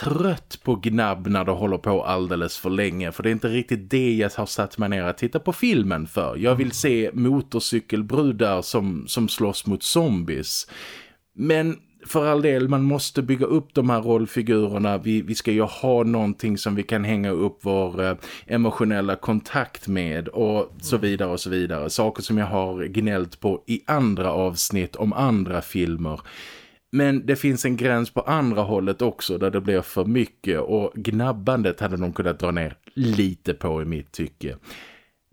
trött på gnabb när det håller på alldeles för länge för det är inte riktigt det jag har satt mig ner att titta på filmen för. Jag vill se motorcykelbrudar som, som slåss mot zombies. Men för all del, man måste bygga upp de här rollfigurerna. Vi, vi ska ju ha någonting som vi kan hänga upp vår eh, emotionella kontakt med och så vidare och så vidare. Saker som jag har gnällt på i andra avsnitt om andra filmer. Men det finns en gräns på andra hållet också där det blir för mycket och gnabbandet hade de kunnat dra ner lite på i mitt tycke.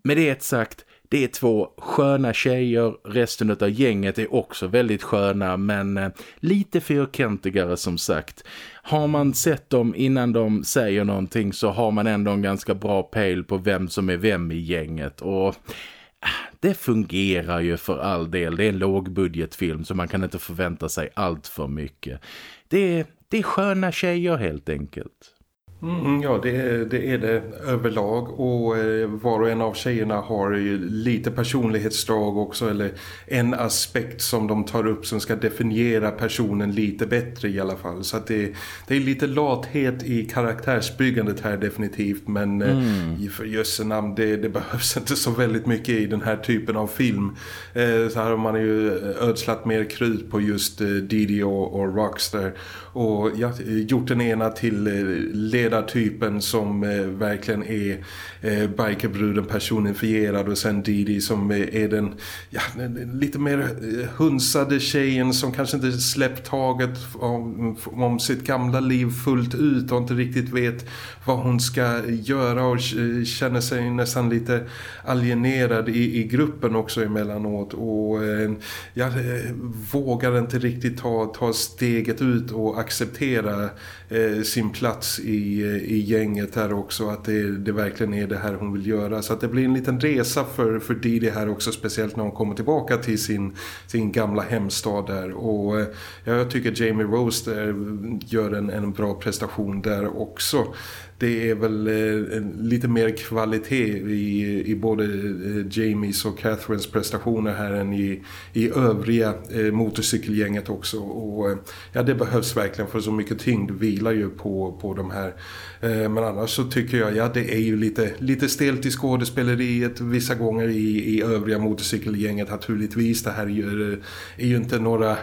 Med det sagt, det är två sköna tjejer, resten av gänget är också väldigt sköna men eh, lite fyrkantigare som sagt. Har man sett dem innan de säger någonting så har man ändå en ganska bra pejl på vem som är vem i gänget och ah, det fungerar ju för all del. Det är en lågbudgetfilm så man kan inte förvänta sig allt för mycket. Det är, det är sköna tjejer helt enkelt.
Mm, ja, det, det, är det överlag och eh, var och en av tjejerna har ju lite personlighetsdrag också eller en aspekt som de tar upp som ska definiera personen lite bättre i alla fall. Så att det, det är lite lathet i karaktärsbyggandet här definitivt men eh, mm. för jösse namn det, det, behövs *laughs* inte så väldigt mycket i den här typen av film. Eh, så här har man ju ödslat mer krut på just eh, Didi och, och Rockstar och ja, gjort den ena till eh, ledartypen som eh, verkligen är eh, bikerbruden personifierad och sen Didi som eh, är den ja, lite mer eh, hunsade tjejen som kanske inte släppt taget om, om sitt gamla liv fullt ut och inte riktigt vet vad hon ska göra och eh, känner sig nästan lite alienerad i, i gruppen också emellanåt och eh, ja, eh, vågar inte riktigt ta, ta steget ut och acceptera eh, sin plats i, i gänget här också att det, det verkligen är det här hon vill göra. Så att det blir en liten resa för, för Didi här också speciellt när hon kommer tillbaka till sin, sin gamla hemstad där. Och eh, jag tycker Jamie Rose där gör en, en bra prestation där också det är väl eh, lite mer kvalitet i, i både eh, Jamies och Catherines prestationer här än i, i övriga eh, motorcykelgänget också. Och, eh, ja, det behövs verkligen för så mycket tyngd vilar ju på, på de här. Eh, men annars så tycker jag, ja det är ju lite, lite stelt i skådespeleriet vissa gånger i, i övriga motorcykelgänget naturligtvis. Det här är ju, eh, är ju inte några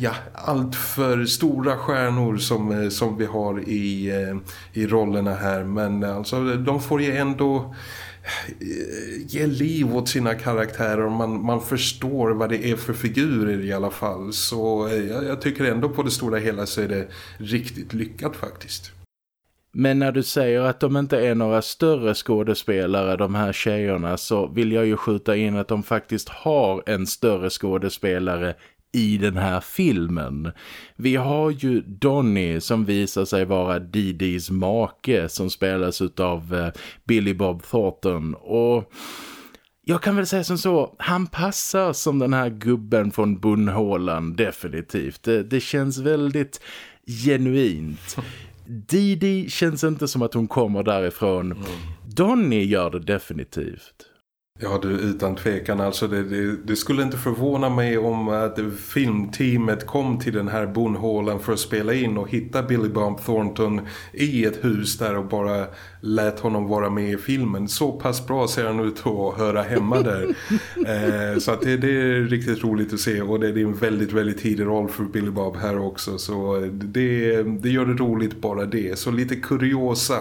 ja, allt för stora stjärnor som, eh, som vi har i, eh, i rollerna här. Men eh, alltså, de får ju ändå ge liv åt sina karaktärer och man, man förstår vad det är för figurer i alla fall. Så jag, jag tycker ändå på det stora hela så är det riktigt lyckat faktiskt.
Men när du säger att de inte är några större skådespelare, de här tjejerna, så vill jag ju skjuta in att de faktiskt har en större skådespelare i den här filmen. Vi har ju Donny som visar sig vara Didis make som spelas av eh, Billy Bob Thornton och Jag kan väl säga som så, han passar som den här gubben från Bunnhålan definitivt. Det, det känns väldigt genuint. Didi känns inte som att hon kommer därifrån. Mm. Donny gör det definitivt.
Ja, du, utan tvekan. Alltså det, det, det, skulle inte förvåna mig om eh, att filmteamet kom till den här bonhålan för att spela in och hitta Billy Bob Thornton i ett hus där och bara lät honom vara med i filmen. Så pass bra ser han ut att höra hemma där. *laughs* eh, så att det, det, är riktigt roligt att se och det är en väldigt, väldigt tidig roll för Billy Bob här också. Så det, det gör det roligt bara det. Så lite kuriosa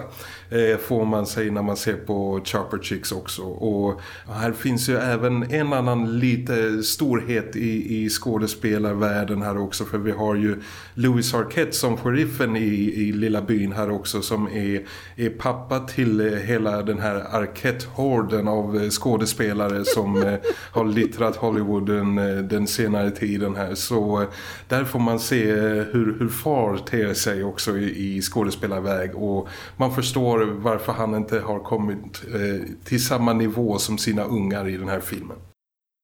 eh, får man sig när man ser på Chopper Chicks också. Och här finns ju även en annan lite storhet i, i skådespelarvärlden här också. För vi har ju Louis Arquette som sheriffen i, i lilla byn här också som är, är pappa till eh, hela den här Arquette-horden av eh, skådespelare som eh, *laughs* har littrat Hollywood den, den senare tiden här. Så där får man se hur, hur far ter sig också i, i skådespelarväg och man förstår varför han inte har kommit eh, till samma nivå som sina ungar i den här filmen.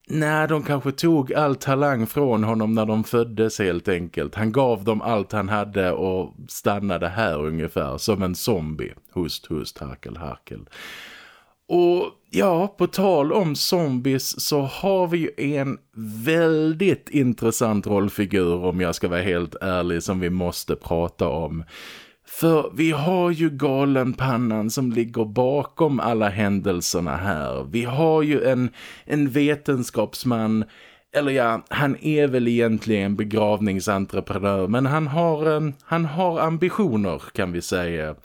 Nej, de kanske tog all talang från honom när de föddes helt enkelt. Han gav dem allt han hade och stannade här ungefär som en zombie. Hust, hust, harkel, harkel. Och ja, på tal om zombies så har vi ju en väldigt intressant rollfigur om jag ska vara helt ärlig som vi måste prata om. För vi har ju galenpannan som ligger bakom alla händelserna här. Vi har ju en, en vetenskapsman, eller ja, han är väl egentligen begravningsentreprenör men han har, eh, han har ambitioner kan vi säga.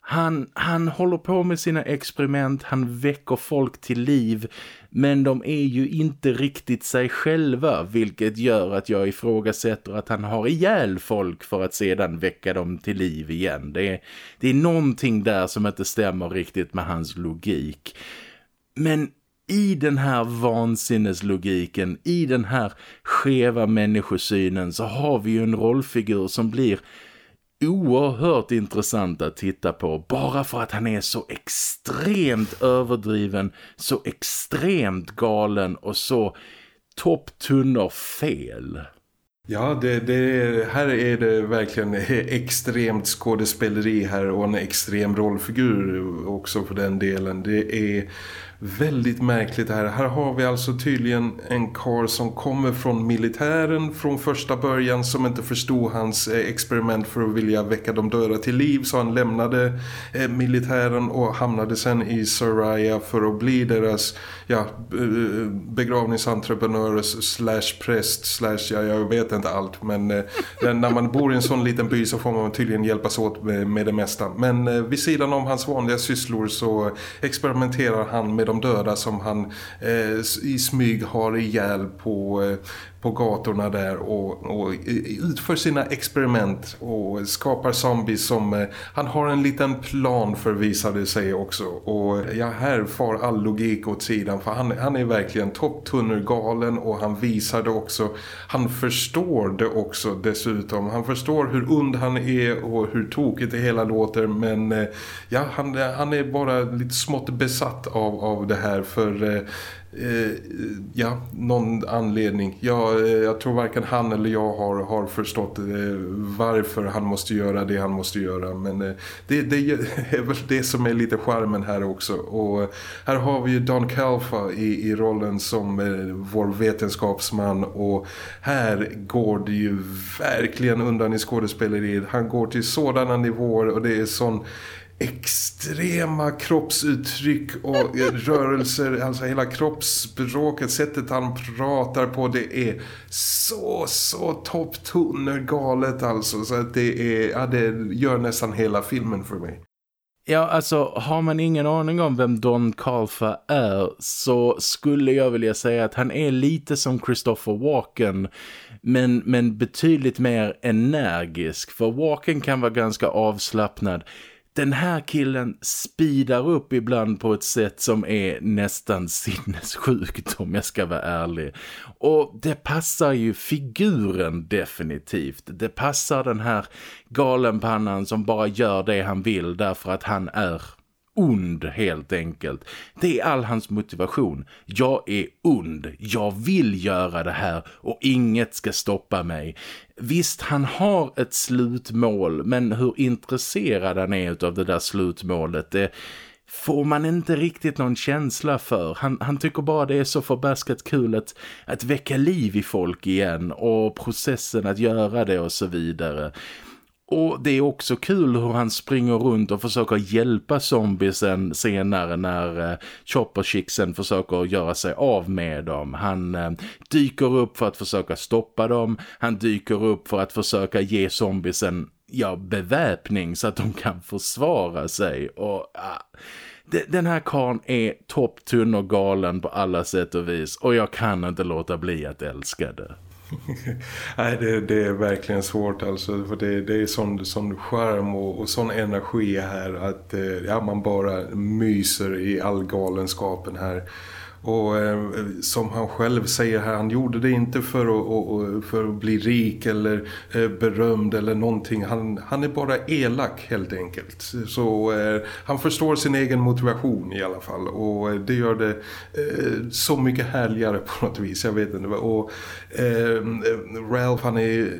Han, han håller på med sina experiment, han väcker folk till liv men de är ju inte riktigt sig själva vilket gör att jag ifrågasätter att han har ihjäl folk för att sedan väcka dem till liv igen. Det är, det är någonting där som inte stämmer riktigt med hans logik. Men i den här vansinneslogiken, i den här skeva människosynen så har vi ju en rollfigur som blir oerhört intressant att titta på bara för att han är så extremt överdriven, så extremt galen och så topptunnor fel.
Ja, det, det, här är det verkligen *laughs* extremt skådespeleri här och en extrem rollfigur också för den delen. Det är väldigt märkligt här. Här har vi alltså tydligen en kar som kommer från militären från första början som inte förstod hans eh, experiment för att vilja väcka de döda till liv. Så han lämnade eh, militären och hamnade sen i Soraya för att bli deras ja, eh, begravningsentreprenör slash präst slash, ja, jag vet inte allt. Men när man bor i en sån liten by så får man tydligen hjälpas åt med, med det mesta. Men vid sidan om hans vanliga sysslor så experimenterar han med de de döda som han eh, i smyg har ihjäl på, eh, på gatorna där och, och utför sina experiment och skapar zombies som eh, han har en liten plan för visade sig också. Och ja här far all logik åt sidan för han, han är verkligen topptunnergalen och han visar det också. Han förstår det också dessutom. Han förstår hur und han är och hur tokigt det hela låter men eh, ja han, han är bara lite smått besatt av, av det här för eh, Eh, ja, någon anledning. Jag, eh, jag tror varken han eller jag har, har förstått eh, varför han måste göra det han måste göra. Men eh, det, det är *laughs* väl det som är lite charmen här också. Och eh, här har vi ju Don Calfa i, i rollen som eh, vår vetenskapsman. Och här går det ju verkligen undan i skådespeleriet. Han går till sådana nivåer och det är sån extrema kroppsuttryck och *laughs* rörelser, alltså hela kroppsspråket, sättet han pratar på, det är så, så topptoner galet alltså. Så att det, är, ja, det gör nästan hela filmen för mig.
Ja, alltså har man ingen aning om vem Don Kalfa är så skulle jag vilja säga att han är lite som Christopher Walken men, men betydligt mer energisk. För Walken kan vara ganska avslappnad den här killen speedar upp ibland på ett sätt som är nästan sinnessjukt om jag ska vara ärlig. Och det passar ju figuren definitivt. Det passar den här galenpannan som bara gör det han vill därför att han är ond helt enkelt. Det är all hans motivation. Jag är ond, jag vill göra det här och inget ska stoppa mig. Visst, han har ett slutmål men hur intresserad han är av det där slutmålet det får man inte riktigt någon känsla för. Han, han tycker bara det är så förbaskat kul att, att väcka liv i folk igen och processen att göra det och så vidare. Och det är också kul hur han springer runt och försöker hjälpa zombiesen senare när eh, Chopper försöker göra sig av med dem. Han eh, dyker upp för att försöka stoppa dem. Han dyker upp för att försöka ge zombiesen ja, beväpning så att de kan försvara sig. Och ah, den här karn är topptunn och galen på alla sätt och vis. Och jag kan inte låta bli att älska det. *laughs*
Nej, det, det, är verkligen svårt alltså. För det, det är sån, sån skärm och, och sån energi här att eh, ja, man bara myser i all galenskapen här. Och eh, som han själv säger här, han gjorde det inte för att, för att bli rik eller eh, berömd eller någonting. Han, han är bara elak helt enkelt. Så eh, han förstår sin egen motivation i alla fall. Och det gör det eh, så mycket härligare på något vis, jag vet inte. Och eh, Ralph han är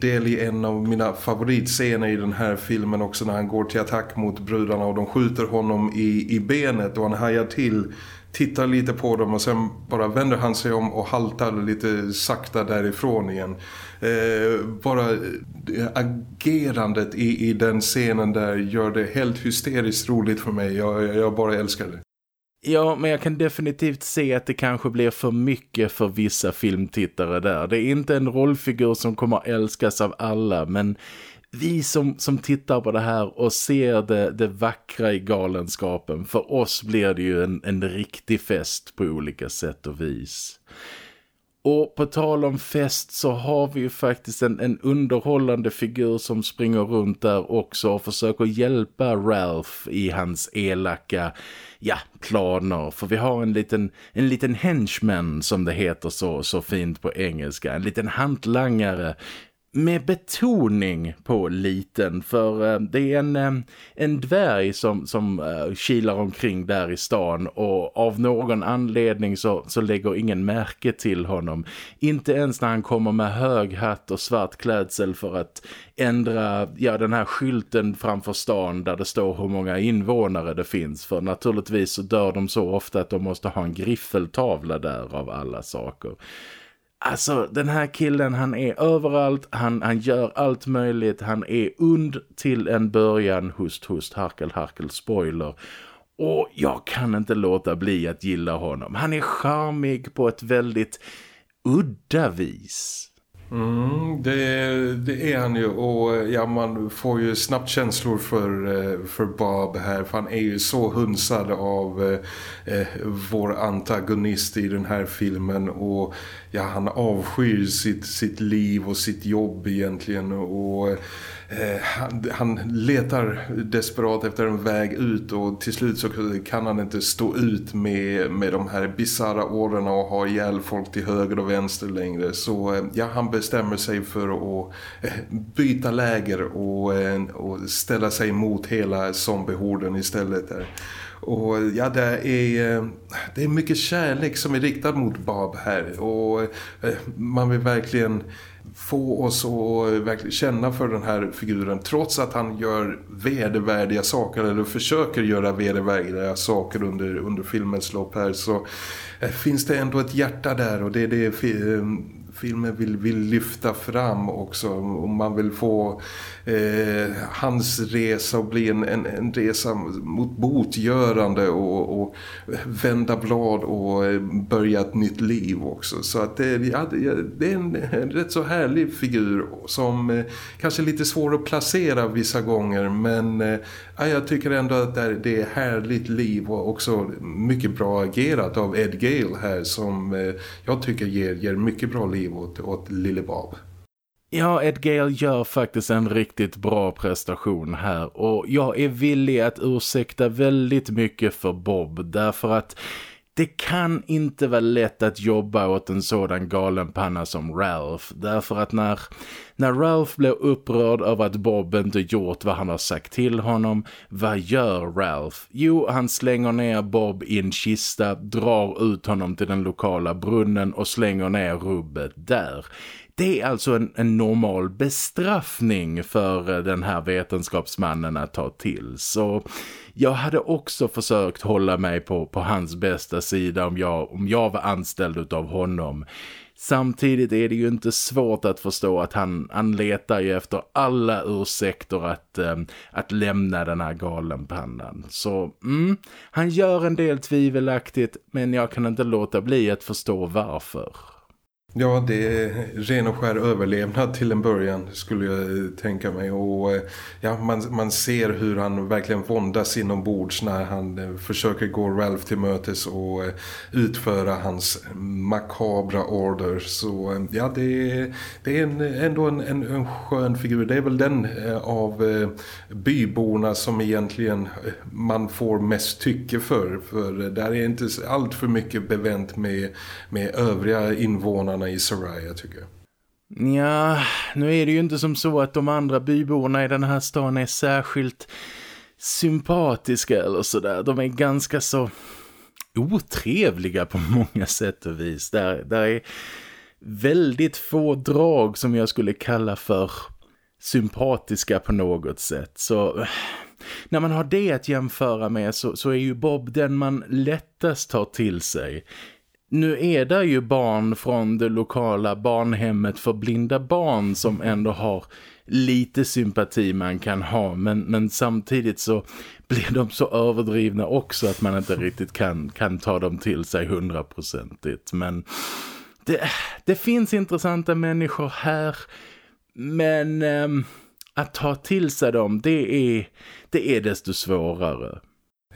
del i en av mina favoritscener i den här filmen också när han går till attack mot brudarna och de skjuter honom i, i benet och han hajar till tittar lite på dem och sen bara vänder han sig om och haltar lite sakta därifrån igen. Eh, bara eh, agerandet i, i den scenen där gör det helt hysteriskt roligt för mig. Jag, jag bara älskar det.
Ja, men jag kan definitivt se att det kanske blir för mycket för vissa filmtittare där. Det är inte en rollfigur som kommer älskas av alla, men vi som, som tittar på det här och ser det, det vackra i galenskapen, för oss blir det ju en, en riktig fest på olika sätt och vis. Och på tal om fest så har vi ju faktiskt en, en underhållande figur som springer runt där också och försöker hjälpa Ralph i hans elaka ja, planer. För vi har en liten, en liten henchman som det heter så, så fint på engelska. En liten hantlangare med betoning på liten för eh, det är en, eh, en dvärg som, som eh, kilar omkring där i stan och av någon anledning så, så lägger ingen märke till honom. Inte ens när han kommer med hög hatt och svart klädsel för att ändra ja, den här skylten framför stan där det står hur många invånare det finns. För naturligtvis så dör de så ofta att de måste ha en griffeltavla där av alla saker. Alltså den här killen han är överallt, han, han gör allt möjligt, han är und till en början, hust hust, harkel harkel, spoiler. Och jag kan inte låta bli att gilla honom. Han är charmig på ett väldigt udda vis.
Mm, det, det, är han ju. Och eh, ja, man får ju snabbt känslor för, eh, för Bob här. För han är ju så hunsad av eh, eh, vår antagonist i den här filmen. Och ja, han avskyr sitt, sitt liv och sitt jobb egentligen. Och Eh, han, han, letar desperat efter en väg ut och till slut så kan han inte stå ut med, med de här bizarra åren och ha ihjäl folk till höger och vänster längre. Så eh, ja, han bestämmer sig för att eh, byta läger och, eh, och ställa sig mot hela zombiehorden istället där. Och ja, det är, eh, det är mycket kärlek som är riktad mot Bob här och man vill verkligen få oss att verkligen känna för den här figuren trots att han gör vedervärdiga saker eller försöker göra vedervärdiga saker under, under filmens lopp här så eh, finns det ändå ett hjärta där och det är det eh, filmen vill, vill lyfta fram också. Och man vill få eh, hans resa och bli en, en, en resa mot botgörande och, och, vända blad och eh, börja ett nytt liv också. Så att det, ja, det är en, en rätt så härlig figur som eh, kanske är lite svår att placera vissa gånger men eh, jag tycker ändå att det är härligt liv och också mycket bra agerat av Ed Gale här som eh, jag tycker ger, ger mycket bra liv åt, åt Lille Bob.
Ja, Ed Gale gör faktiskt en riktigt bra prestation här och jag är villig att ursäkta väldigt mycket för Bob därför att det kan inte vara lätt att jobba åt en sådan galenpanna som Ralph. Därför att när, när Ralph blir upprörd över att Bob inte gjort vad han har sagt till honom, vad gör Ralph? Jo, han slänger ner Bob i en kista, drar ut honom till den lokala brunnen och slänger ner rubbet där. Det är alltså en, en, normal bestraffning för eh, den här vetenskapsmannen att ta till. Så jag hade också försökt hålla mig på, på hans bästa sida om jag, om jag var anställd av honom. Samtidigt är det ju inte svårt att förstå att han, han letar ju efter alla ursäkter att, eh, att lämna den här galenpannan. Så mm, han gör en del tvivelaktigt men jag kan inte låta bli att förstå varför.
Ja, det är ren och skär överlevnad till en början skulle jag tänka mig. Och eh, ja, man, man ser hur han verkligen våndas inombords när han eh, försöker gå Ralph till mötes och eh, utföra hans makabra order. Så ja, det är, det är en, ändå en, en, en skön figur. Det är väl den av byborna som egentligen man får mest tycke för. För där är inte allt för mycket bevänt med, med övriga invånarna byborna i Soraya tycker jag.
Ja, nu är det ju inte som så att de andra byborna i den här stan är särskilt sympatiska eller sådär. De är ganska så otrevliga på många sätt och vis. Där, där är väldigt få drag som jag skulle kalla för sympatiska på något sätt. Så när man har det att jämföra med så, så är ju Bob den man lättast tar till sig. Nu är det ju barn från det lokala barnhemmet för blinda barn som ändå har lite sympati man kan ha men, men samtidigt så blir de så överdrivna också att man inte riktigt kan, kan ta dem till sig hundraprocentigt. Men det, det finns intressanta människor här men eh, att ta till sig dem det är, det är desto svårare.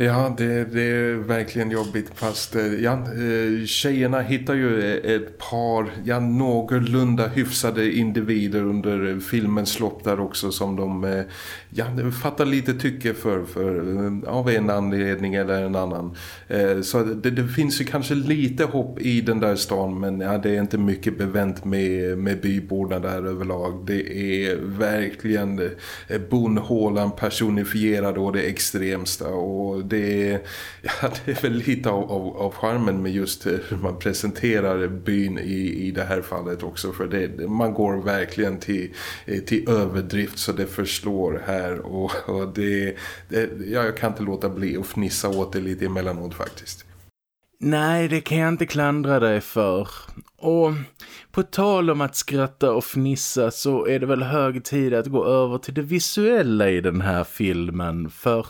Ja, det, det, är verkligen jobbigt fast eh, ja, eh, tjejerna hittar ju ett par ja, någorlunda hyfsade individer under filmens lopp där också som de eh, ja, fattar lite tycke för, för av en anledning eller en annan. Så det, det, finns ju kanske lite hopp i den där stan men ja, det är inte mycket bevänt med, med byborna där överlag. Det är verkligen bonhålan personifierad och det extremsta och det är, *laughs* ja, det är väl lite av, av, av charmen med just hur man presenterar byn i, i det här fallet också. För det, man går verkligen till, eh, till överdrift så det förslår här. *laughs* Och, och det, det, ja, jag kan inte låta bli att fnissa åt det lite emellanåt faktiskt.
Nej, det kan jag inte klandra dig för. Och på tal om att skratta och fnissa så är det väl hög tid att gå över till det visuella i den här filmen. För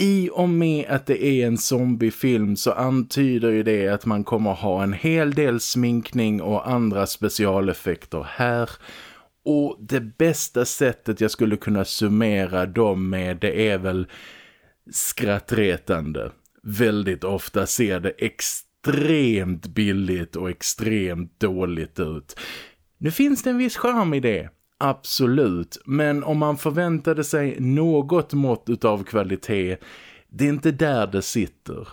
i och med att det är en zombiefilm så antyder ju det att man kommer ha en hel del sminkning och andra specialeffekter här. Och det bästa sättet jag skulle kunna summera dem med det är väl skrattretande. Väldigt ofta ser det extremt billigt och extremt dåligt ut. Nu finns det en viss charm i det. Absolut, men om man förväntade sig något mått av kvalitet, det är inte där det sitter.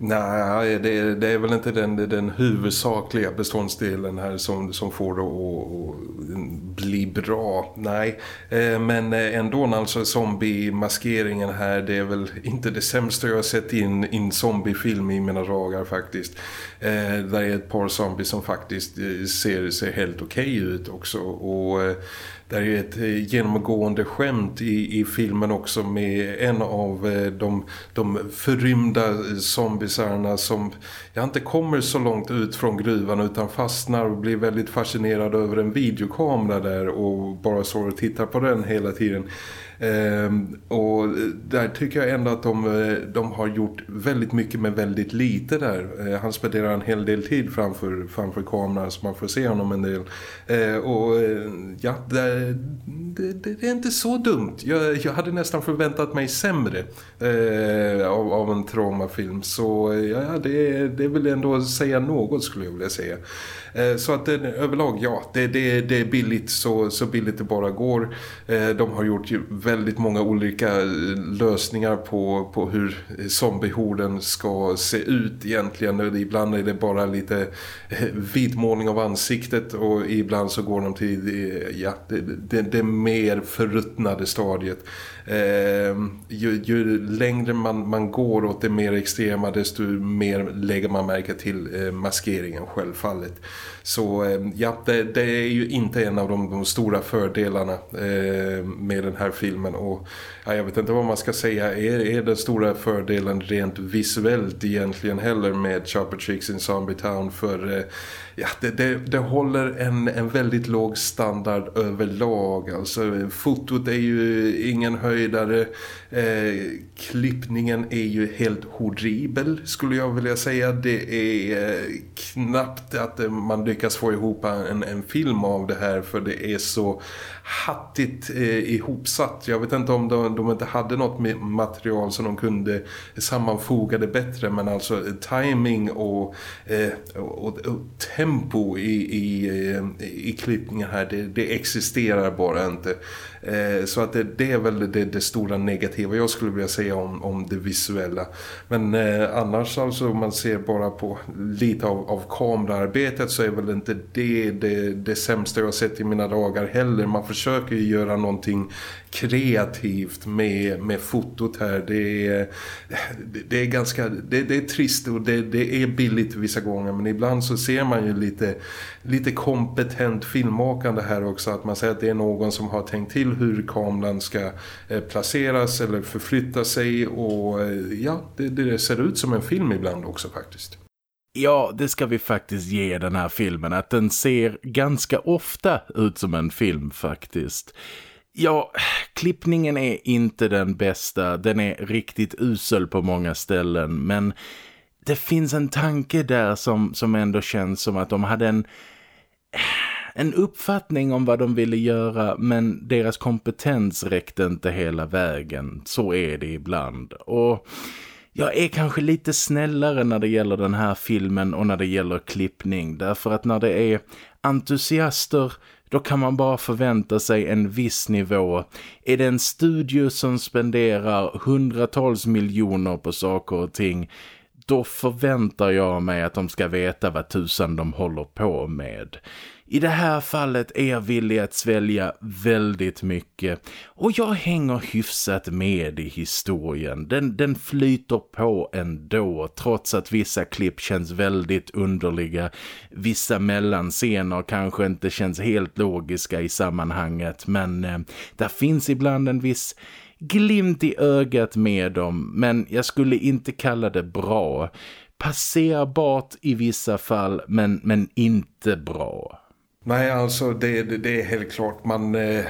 Nej, det, det, är väl inte den, den huvudsakliga beståndsdelen här som, som får det att, att bli bra. Nej, eh, men ändå alltså zombie-maskeringen här det är väl inte det sämsta jag har sett i en, zombiefilm i mina dagar faktiskt. Eh, där är ett par zombies som faktiskt eh, ser, ser helt okej okay ut också och eh, det är ett eh, genomgående skämt i, i filmen också med en av eh, de, de förrymda eh, zombiesarna som ja, inte kommer så långt ut från gruvan utan fastnar och blir väldigt fascinerad över en videokamera där och bara står och tittar på den hela tiden. Ehm, och där tycker jag ändå att de, eh, de har gjort väldigt mycket med väldigt lite där. Eh, han spenderar en hel del tid framför, framför kameran så man får se honom en del. Eh, och ja, det, det, det, är inte så dumt. Jag, jag hade nästan förväntat mig sämre av, av, en traumafilm. Så ja, det, det vill ändå säga något skulle jag vilja säga. Eh, så att den, överlag, ja, det, det, det är billigt så, så billigt det bara går. Eh, de har gjort väldigt många olika eh, lösningar på, på hur zombiehorden ska se ut egentligen. Ibland är det bara lite vitmålning av ansiktet och ibland så går de till ja, det, det, det mer förruttnade stadiet. Eh, ju, ju, längre man, man går åt det mer extrema desto mer lägger man märke till eh, maskeringen självfallet. Så eh, ja, det, det, är ju inte en av de, de stora fördelarna eh, med den här filmen och ja, jag vet inte vad man ska säga är, är den stora fördelen rent visuellt egentligen heller med Chopper Chicks in Zombie Town för eh, ja, det, det, det, håller en, en väldigt låg standard överlag. Alltså fotot är ju ingen höjdare. Eh, klippningen är ju helt horribel skulle jag vilja säga. Det är eh, knappt att eh, man lyckas få ihop en, en film av det här för det är så hattigt eh, ihopsatt. Jag vet inte om de, de inte hade något material som de kunde sammanfoga det bättre men alltså eh, timing och, eh, och, och, tempo i, i, eh, i klippningen här det, det existerar bara inte. Eh, så att det, det, är väl det, det, stora negativa jag skulle vilja säga om, om det visuella. Men eh, annars alltså om man ser bara på lite av, av kameraarbetet så är väl inte det, det det sämsta jag har sett i mina dagar heller. Man försöker ju göra någonting kreativt med, med fotot här. Det är, det är ganska det, det är trist och det, det är billigt vissa gånger men ibland så ser man ju lite, lite kompetent filmmakande här också. Att man säger att det är någon som har tänkt till hur kameran ska eh, placeras eller förflytta sig och eh, ja, det, det ser ut som en film ibland också faktiskt.
Ja, det ska vi faktiskt ge den här filmen. Att den ser ganska ofta ut som en film faktiskt. Ja, klippningen är inte den bästa. Den är riktigt usel på många ställen. Men det finns en tanke där som, som ändå känns som att de hade en, en uppfattning om vad de ville göra. Men deras kompetens räckte inte hela vägen. Så är det ibland. Och jag är kanske lite snällare när det gäller den här filmen och när det gäller klippning. Därför att när det är entusiaster då kan man bara förvänta sig en viss nivå. Är det en studio som spenderar hundratals miljoner på saker och ting då förväntar jag mig att de ska veta vad tusan de håller på med. I det här fallet är jag villig att svälja väldigt mycket och jag hänger hyfsat med i historien. Den, den flyter på ändå trots att vissa klipp känns väldigt underliga. Vissa mellanscener kanske inte känns helt logiska i sammanhanget men eh, där finns ibland en viss glimt i ögat med dem men jag skulle inte kalla det bra. Passerbart i vissa fall men, men inte bra.
Nej, alltså det, det, är helt klart. Man, eh,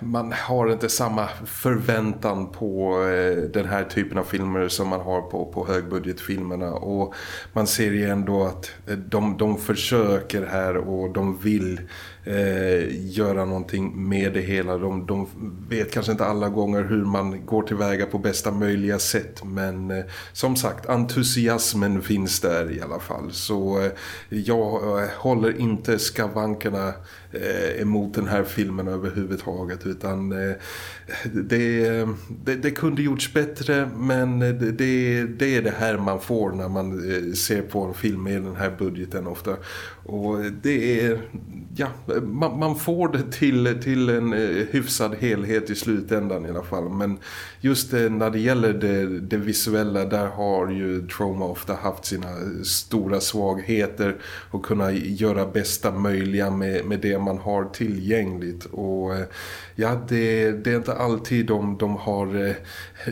man har inte samma förväntan på eh, den här typen av filmer som man har på, på högbudgetfilmerna. Och man ser ju ändå att eh, de, de försöker här och de vill eh, göra någonting med det hela. De, de vet kanske inte alla gånger hur man går tillväga på bästa möjliga sätt. Men eh, som sagt, entusiasmen finns där i alla fall. Så eh, jag eh, håller inte skavankerna uh, eh, emot den här filmen överhuvudtaget utan eh, det, det, det, kunde gjorts bättre men det, det, är det här man får när man eh, ser på en film med den här budgeten ofta. Och det är ja, man, man, får det till, till en eh, hyfsad helhet i slutändan i alla fall. Men just eh, när det gäller det, det visuella där har ju Troma ofta haft sina stora svagheter och kunna göra bästa möjliga med, med det man har tillgängligt. Och eh, ja det, det är inte alltid de, de har eh,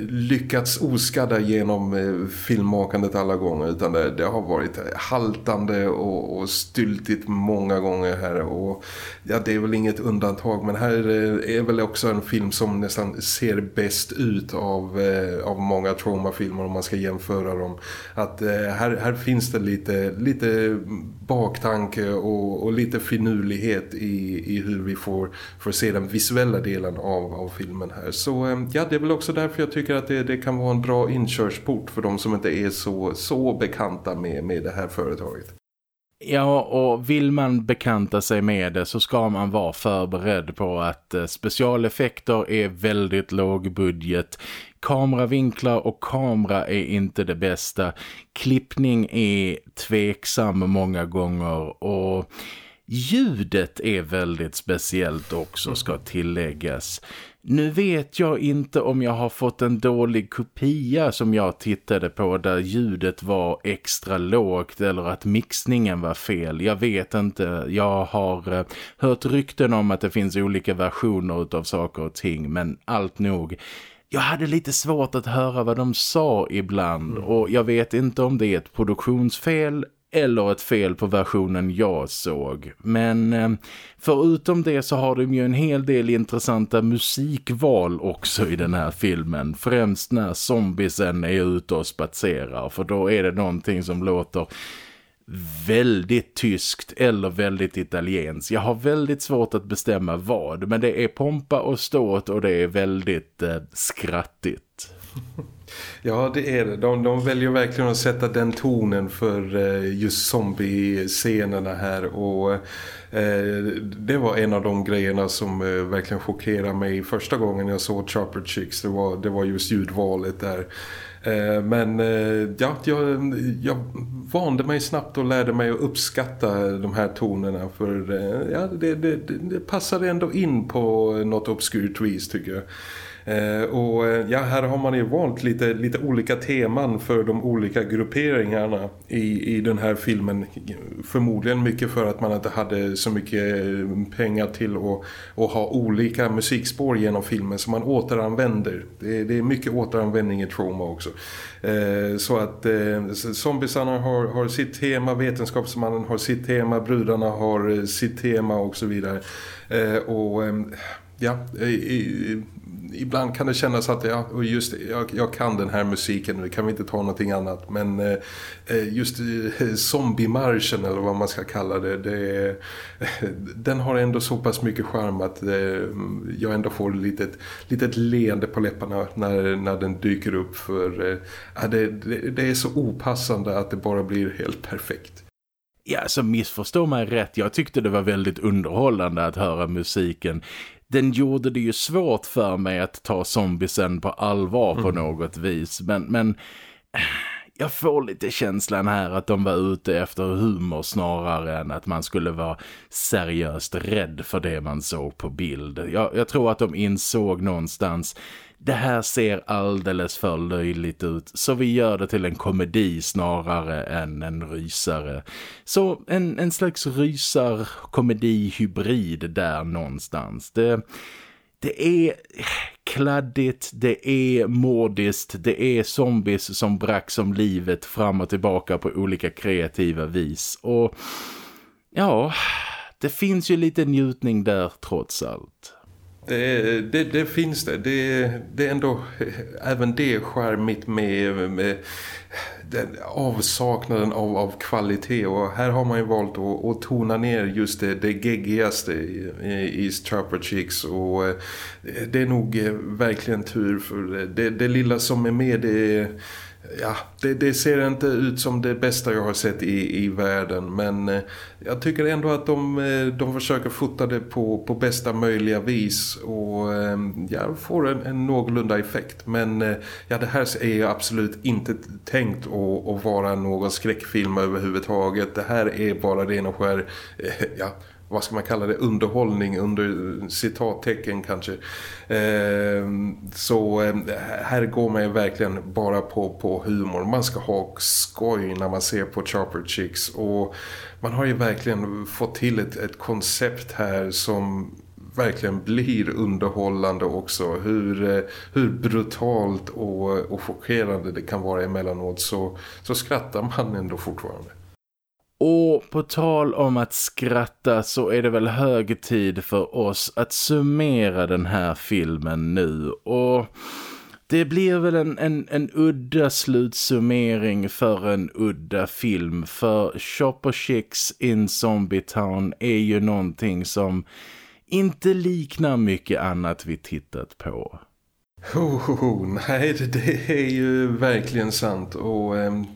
lyckats oskadda genom eh, filmmakandet alla gånger. Utan det, det har varit haltande och, och styltigt många gånger här. Och ja, det är väl inget undantag. Men här är väl också en film som nästan ser bäst ut av, av många traumafilmer om man ska jämföra dem. Att här, här finns det lite, lite baktanke och, och lite finurlighet i, i hur vi får, får se den visuella delen av, av filmen här. Så eh, ja, det är väl också därför jag tycker att det, det kan vara en bra inkörsport för de som inte är så, så bekanta med, med det här företaget.
Ja, och vill man bekanta sig med det så ska man vara förberedd på att eh, specialeffekter är väldigt låg budget. Kameravinklar och kamera är inte det bästa. Klippning är tveksam många gånger och ljudet är väldigt speciellt också ska tilläggas. Nu vet jag inte om jag har fått en dålig kopia som jag tittade på där ljudet var extra lågt eller att mixningen var fel. Jag vet inte. Jag har eh, hört rykten om att det finns olika versioner av saker och ting men allt nog. Jag hade lite svårt att höra vad de sa ibland mm. och jag vet inte om det är ett produktionsfel eller ett fel på versionen jag såg. Men eh, förutom det så har de ju en hel del intressanta musikval också i den här filmen. Främst när zombiesen är ute och spatserar för då är det någonting som låter väldigt tyskt eller väldigt italienskt. Jag har väldigt svårt att bestämma vad men det är pompa och ståt och det är väldigt eh, skrattigt. *laughs*
Ja, det är det. De, de väljer verkligen att sätta den tonen för eh, just zombie-scenerna här och eh, det var en av de grejerna som eh, verkligen chockerade mig första gången jag såg Chopper Chicks. Det var, det var just ljudvalet där. Eh, men ja, jag, jag vande mig snabbt och lärde mig att uppskatta de här tonerna för ja, det, det, det passade ändå in på något obskurt vis tycker jag. Eh, och eh, ja, här har man ju valt lite, lite olika teman för de olika grupperingarna i, i den här filmen. Förmodligen mycket för att man inte hade så mycket eh, pengar till att, att ha olika musikspår genom filmen som man återanvänder. Det är, det är mycket återanvändning i Trauma också. Så att zombiesarna har, har sitt tema, vetenskapsmannen har sitt tema, brudarna har sitt tema och så vidare. Och ehm, ja, i, ibland kan det kännas att ja, och just jag, jag kan den här musiken nu kan vi inte ta någonting annat men eh, eh just eh, zombiemarschen eller vad man ska kalla det, det eh, *laughs* den har ändå så pass mycket charm att eh, jag ändå får ett litet, litet leende på läpparna när, när den dyker upp för eh, det, det, det är så opassande att det bara blir helt perfekt.
Ja, så missförstå mig rätt. Jag tyckte det var väldigt underhållande att höra musiken den gjorde det ju svårt för mig att ta zombiesen på allvar på mm. något vis. Men, men jag får lite känslan här att de var ute efter humor snarare än att man skulle vara seriöst rädd för det man såg på bild. Jag, jag tror att de insåg någonstans det här ser alldeles för löjligt ut så vi gör det till en komedi snarare än en rysare. Så en, en slags rysar-komedi-hybrid där någonstans. Det, det är kladdigt, det är modiskt, det är zombies som brack som livet fram och tillbaka på olika kreativa vis. Och ja, det finns ju lite njutning där trots allt.
Det, det, det, finns det. det. Det är ändå eh, även det charmigt med, med den avsaknaden av, av kvalitet och här har man ju valt att, att tona ner just det, det geggigaste i, i Trapper Chicks och eh, det är nog eh, verkligen tur för det, det lilla som är med det är ja, det, det, ser inte ut som det bästa jag har sett i, i världen men eh, jag tycker ändå att de, eh, de försöker fota det på, på bästa möjliga vis och ehm, ja, får en, en någorlunda effekt men eh, ja, det här är ju absolut inte tänkt att, att vara någon skräckfilm överhuvudtaget. Det här är bara ren och skär ja, vad ska man kalla det, underhållning under citattecken kanske. Eh, så eh, här går man ju verkligen bara på, på humor. Man ska ha skoj när man ser på Chopper Chicks och man har ju verkligen fått till ett, ett koncept här som verkligen blir underhållande också. Hur, eh, hur brutalt och, och chockerande det kan vara emellanåt så, så skrattar man ändå fortfarande.
Och på tal om att skratta så är det väl hög tid för oss att summera den här filmen nu. Och det blir väl en, en, en udda slutsummering för en udda film. För Chopper Chicks in Zombie Town är ju någonting som inte liknar mycket annat vi tittat på.
Ho, ho, ho. Nej, det, det, är ju verkligen sant. Och... Ehm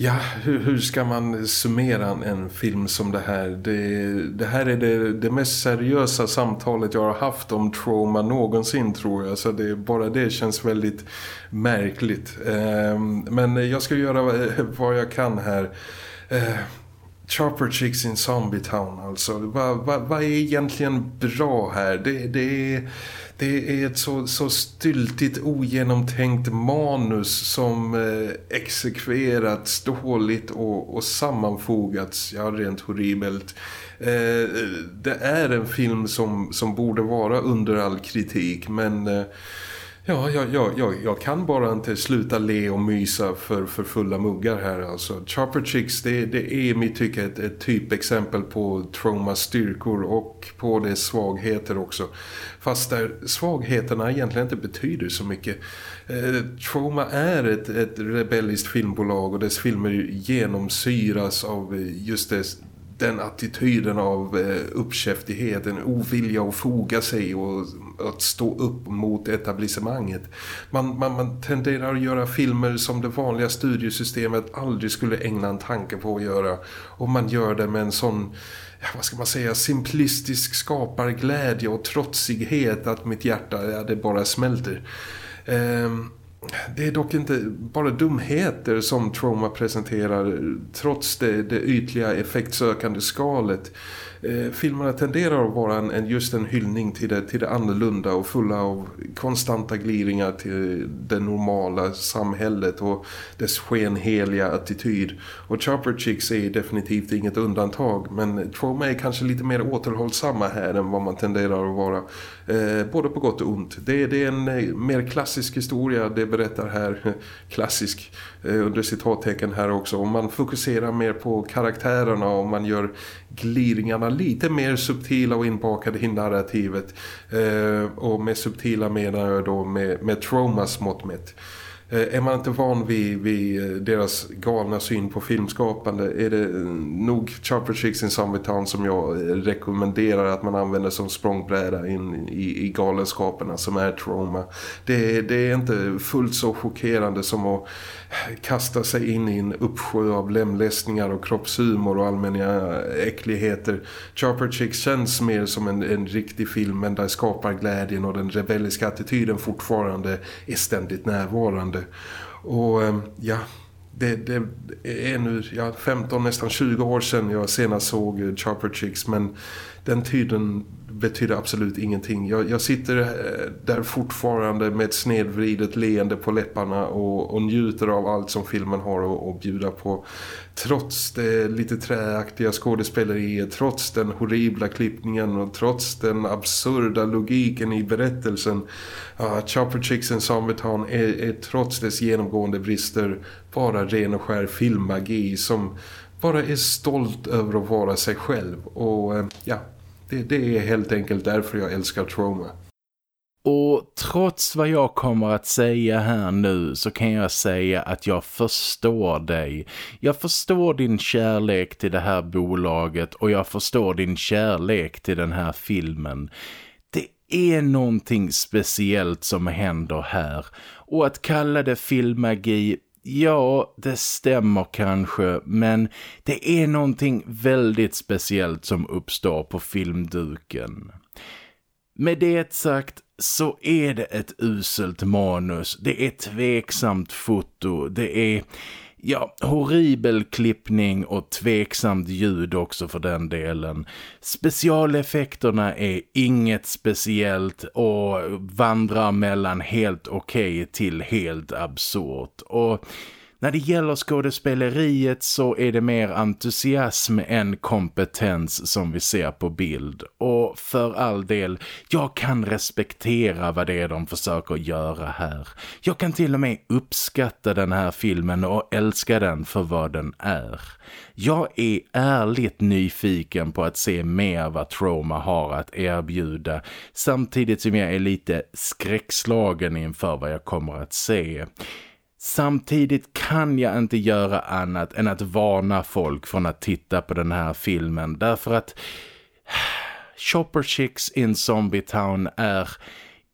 Ja, hur, hur, ska man summera en film som det här? Det, det här är det, det, mest seriösa samtalet jag har haft om trauma någonsin tror jag. Så det, bara det känns väldigt märkligt. Eh, men jag ska göra eh, vad jag kan här. Eh, Chopper Chicks in Zombie Town alltså. Vad, va, va är egentligen bra här? Det, det är det är ett så, så styltigt ogenomtänkt manus som eh, exekverats dåligt och, och sammanfogats, ja rent horribelt. Eh, det är en film som, som borde vara under all kritik men... Eh, Ja, jag, jag, jag, jag, kan bara inte sluta le och mysa för, för fulla muggar här. Alltså, Chopper Chicks, det, det är i mitt tycke ett, ett typexempel på Traumas styrkor och på dess svagheter också. Fast där svagheterna egentligen inte betyder så mycket. Eh, Trauma är ett, ett rebelliskt filmbolag och dess filmer genomsyras av just dess den attityden av eh, uppkäftighet, en ovilja att foga sig och att stå upp mot etablissemanget. Man, man, man tenderar att göra filmer som det vanliga studiesystemet aldrig skulle ägna en tanke på att göra. Och man gör det med en sån vad ska man säga, simplistisk skaparglädje och trotsighet att mitt hjärta, ja, det bara smälter. Ehm det är dock inte bara dumheter som Trauma presenterar trots det, det ytliga effektsökande skalet eh, filmerna tenderar att vara en, en, just en hyllning till det, till det annorlunda och fulla av konstanta gliringar till det normala samhället och dess skenheliga attityd. Och Chopper Chicks är definitivt inget undantag men Trauma är kanske lite mer återhållsamma här än vad man tenderar att vara. Eh, både på gott och ont. Det, det är en eh, mer klassisk historia, det berättar här *laughs* klassisk eh, under citattecken här också. Om man fokuserar mer på karaktärerna och man gör gliringarna lite mer subtila och inbakade i narrativet. Eh, och med subtila menar jag då med, med traumas mått mätt. Eh, är man inte van vid, vid, eh, deras galna syn på filmskapande är det mm, nog Chopper Chicks in Zombie Town som jag eh, rekommenderar att man använder som språngbräda in i, i galenskaperna som är trauma. Det, det är inte fullt så chockerande som att kasta sig in i en uppsjö av lemlästningar och kroppshumor och allmänna äckligheter. Chopper Chicks känns mer som en, en riktig film men där skapar glädjen och den rebelliska attityden fortfarande är ständigt närvarande. Och eh, ja, det, det, är nu ja, 15, nästan 20 år sedan jag senast såg eh, Chopper Chicks men den tiden betyder absolut ingenting. Jag, jag, sitter eh, där fortfarande med ett snedvridet leende på läpparna och, och njuter av allt som filmen har att, att bjuda på. Trots det lite träaktiga skådespeleriet, trots den horribla klippningen och trots den absurda logiken i berättelsen. Uh, Chopper Chicks and Zombieton är, är trots dess genomgående brister bara ren och skär filmmagi som bara är stolt över att vara sig själv. Och uh, ja, det, det är helt enkelt därför jag älskar Trauma.
Och trots vad jag kommer att säga här nu så kan jag säga att jag förstår dig. Jag förstår din kärlek till det här bolaget och jag förstår din kärlek till den här filmen. Det är någonting speciellt som händer här och att kalla det filmmagi Ja, det stämmer kanske, men det är någonting väldigt speciellt som uppstår på filmduken. Med det sagt så är det ett uselt manus, det är tveksamt foto, det är ja, horribel klippning och tveksamt ljud också för den delen. Specialeffekterna är inget speciellt och vandrar mellan helt okej okay till helt absurt. Och när det gäller skådespeleriet så är det mer entusiasm än kompetens som vi ser på bild. Och för all del, jag kan respektera vad det är de försöker göra här. Jag kan till och med uppskatta den här filmen och älska den för vad den är. Jag är ärligt nyfiken på att se mer vad Trauma har att erbjuda samtidigt som jag är lite skräckslagen inför vad jag kommer att se. Samtidigt kan jag inte göra annat än att varna folk från att titta på den här filmen därför att *sighs* Chopper Chicks in Zombie Town är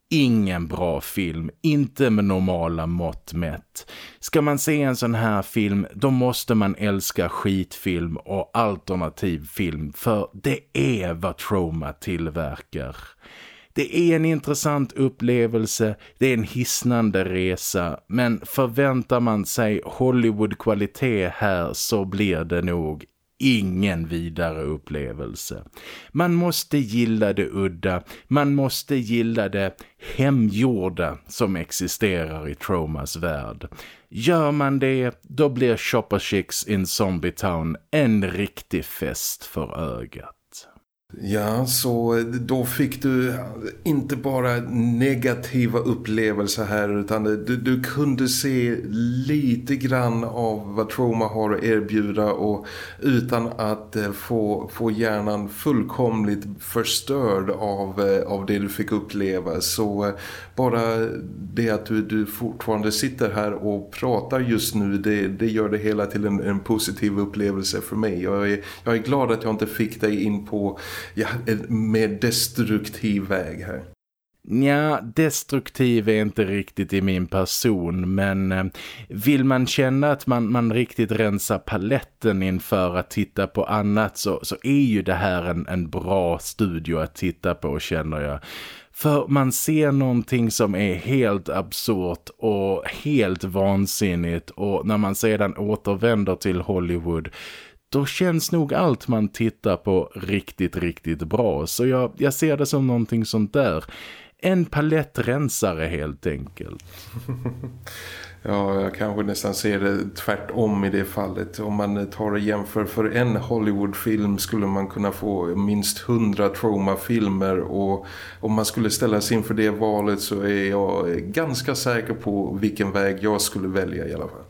ingen bra film, inte med normala mått mätt. Ska man se en sån här film, då måste man älska skitfilm och alternativ film, för det är vad Trauma tillverkar. Det är en intressant upplevelse, det är en hisnande resa, men förväntar man sig Hollywood-kvalitet här så blir det nog ingen vidare upplevelse. Man måste gilla det udda, man måste gilla det hemgjorda som existerar i Traumas värld. Gör man det, då blir Shopper Chicks in Zombie Town en riktig fest för ögat.
Ja, så då fick du inte bara negativa upplevelser här utan du, du, kunde se lite grann av vad trauma har att erbjuda och utan att eh, få, få hjärnan fullkomligt förstörd av, eh, av det du fick uppleva. Så eh, bara det att du, du fortfarande sitter här och pratar just nu det, det gör det hela till en, en positiv upplevelse för mig. Jag är, jag är glad att jag inte fick dig in på ja, en mer destruktiv väg här.
Ja, destruktiv är inte riktigt i min person men eh, vill man känna att man, man riktigt rensar paletten inför att titta på annat så, så är ju det här en, en bra studio att titta på känner jag. För man ser någonting som är helt absurt och helt vansinnigt och när man sedan återvänder till Hollywood då känns nog allt man tittar på riktigt, riktigt bra. Så jag, jag ser det som någonting sånt där. En palettrensare helt enkelt. *laughs*
Ja, jag kanske nästan ser det tvärtom i det fallet. Om man tar och jämför för en Hollywoodfilm skulle man kunna få minst hundra traumafilmer. och om man skulle ställa sig inför det valet så är jag ganska säker på vilken väg jag skulle välja i alla fall.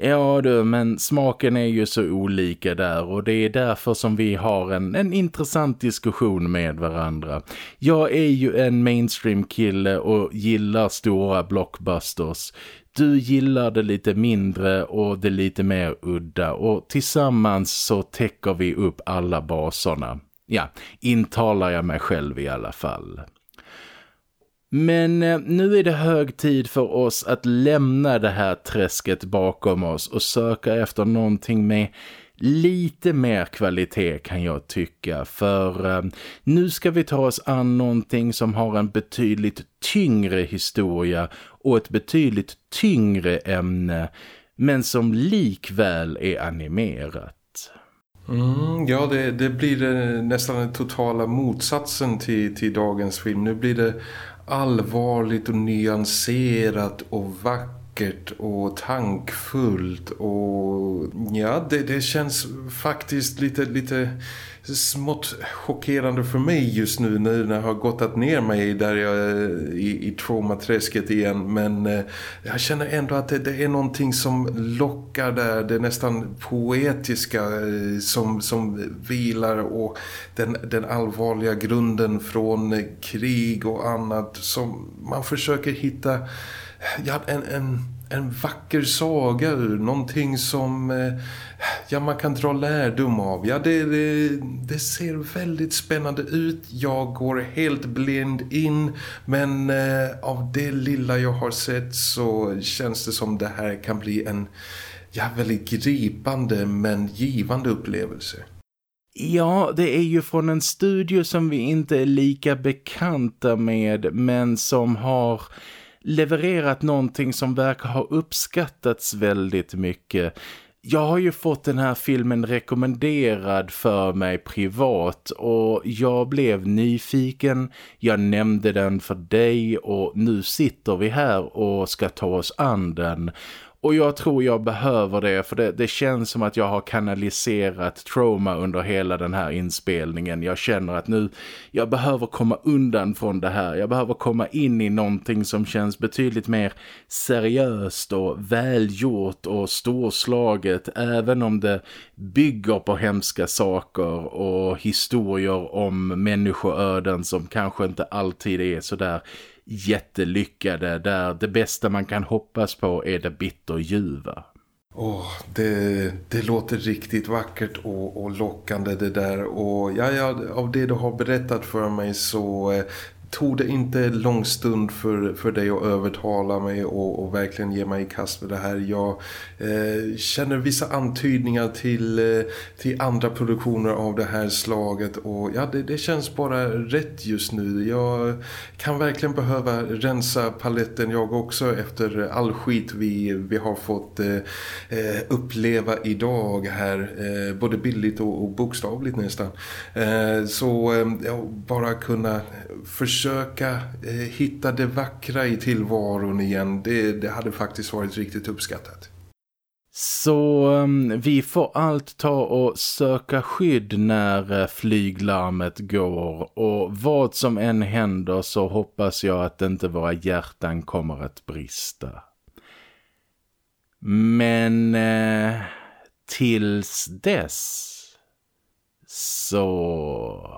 Ja du, men smaken är ju så olika där och det är därför som vi har en, en intressant diskussion med varandra. Jag är ju en mainstream-kille och gillar stora blockbusters. Du gillar det lite mindre och det lite mer udda och tillsammans så täcker vi upp alla baserna. Ja, intalar jag mig själv i alla fall. Men eh, nu är det hög tid för oss att lämna det här träsket bakom oss och söka efter någonting med lite mer kvalitet kan jag tycka. För eh, nu ska vi ta oss an någonting som har en betydligt tyngre historia och ett betydligt tyngre ämne men som likväl är animerat.
Mm, ja, det, det blir det, nästan den totala motsatsen till, till dagens film. Nu blir det allvarligt och nyanserat och vackert och tankfullt och ja, det, det känns faktiskt lite, lite smått chockerande för mig just nu när jag har gått ner mig där jag är i, i traumaträsket igen. Men eh, jag känner ändå att det, det, är någonting som lockar där. Det nästan poetiska eh, som, som vilar och den, den allvarliga grunden från krig och annat som man försöker hitta ja, en, en, en vacker saga ur. Någonting som eh, ja, man kan dra lärdom av. Ja, det, det, det, ser väldigt spännande ut. Jag går helt blind in. Men eh, av det lilla jag har sett så känns det som det här kan bli en ja, väldigt gripande men givande upplevelse.
Ja, det är ju från en studio som vi inte är lika bekanta med men som har levererat någonting som verkar ha uppskattats väldigt mycket. Jag har ju fått den här filmen rekommenderad för mig privat och jag blev nyfiken. Jag nämnde den för dig och nu sitter vi här och ska ta oss an den. Och jag tror jag behöver det för det, det känns som att jag har kanaliserat trauma under hela den här inspelningen. Jag känner att nu, jag behöver komma undan från det här. Jag behöver komma in i någonting som känns betydligt mer seriöst och välgjort och storslaget. Även om det bygger på hemska saker och historier om människoöden som kanske inte alltid är sådär jättelyckade där det bästa man kan hoppas på är det bitterljuva.
Oh, det, det låter riktigt vackert och, och lockande det där och ja, ja, av det du har berättat för mig så eh, tog det inte lång stund för, för dig att övertala mig och, och verkligen ge mig i kast med det här. Jag eh, känner vissa antydningar till, eh, till andra produktioner av det här slaget och ja, det, det, känns bara rätt just nu. Jag kan verkligen behöva rensa paletten jag också efter all skit vi, vi har fått eh, eh uppleva idag här, eh, både billigt och, och bokstavligt nästan. Eh, så eh, bara kunna försöka försöka eh, hitta det vackra i tillvaron igen, det, det hade faktiskt varit riktigt uppskattat.
Så um, vi får allt ta och söka skydd när eh, flyglarmet går och vad som än händer så hoppas jag att inte våra hjärtan kommer att brista. Men eh, tills dess så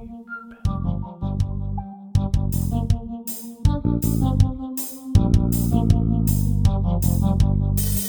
Thank you.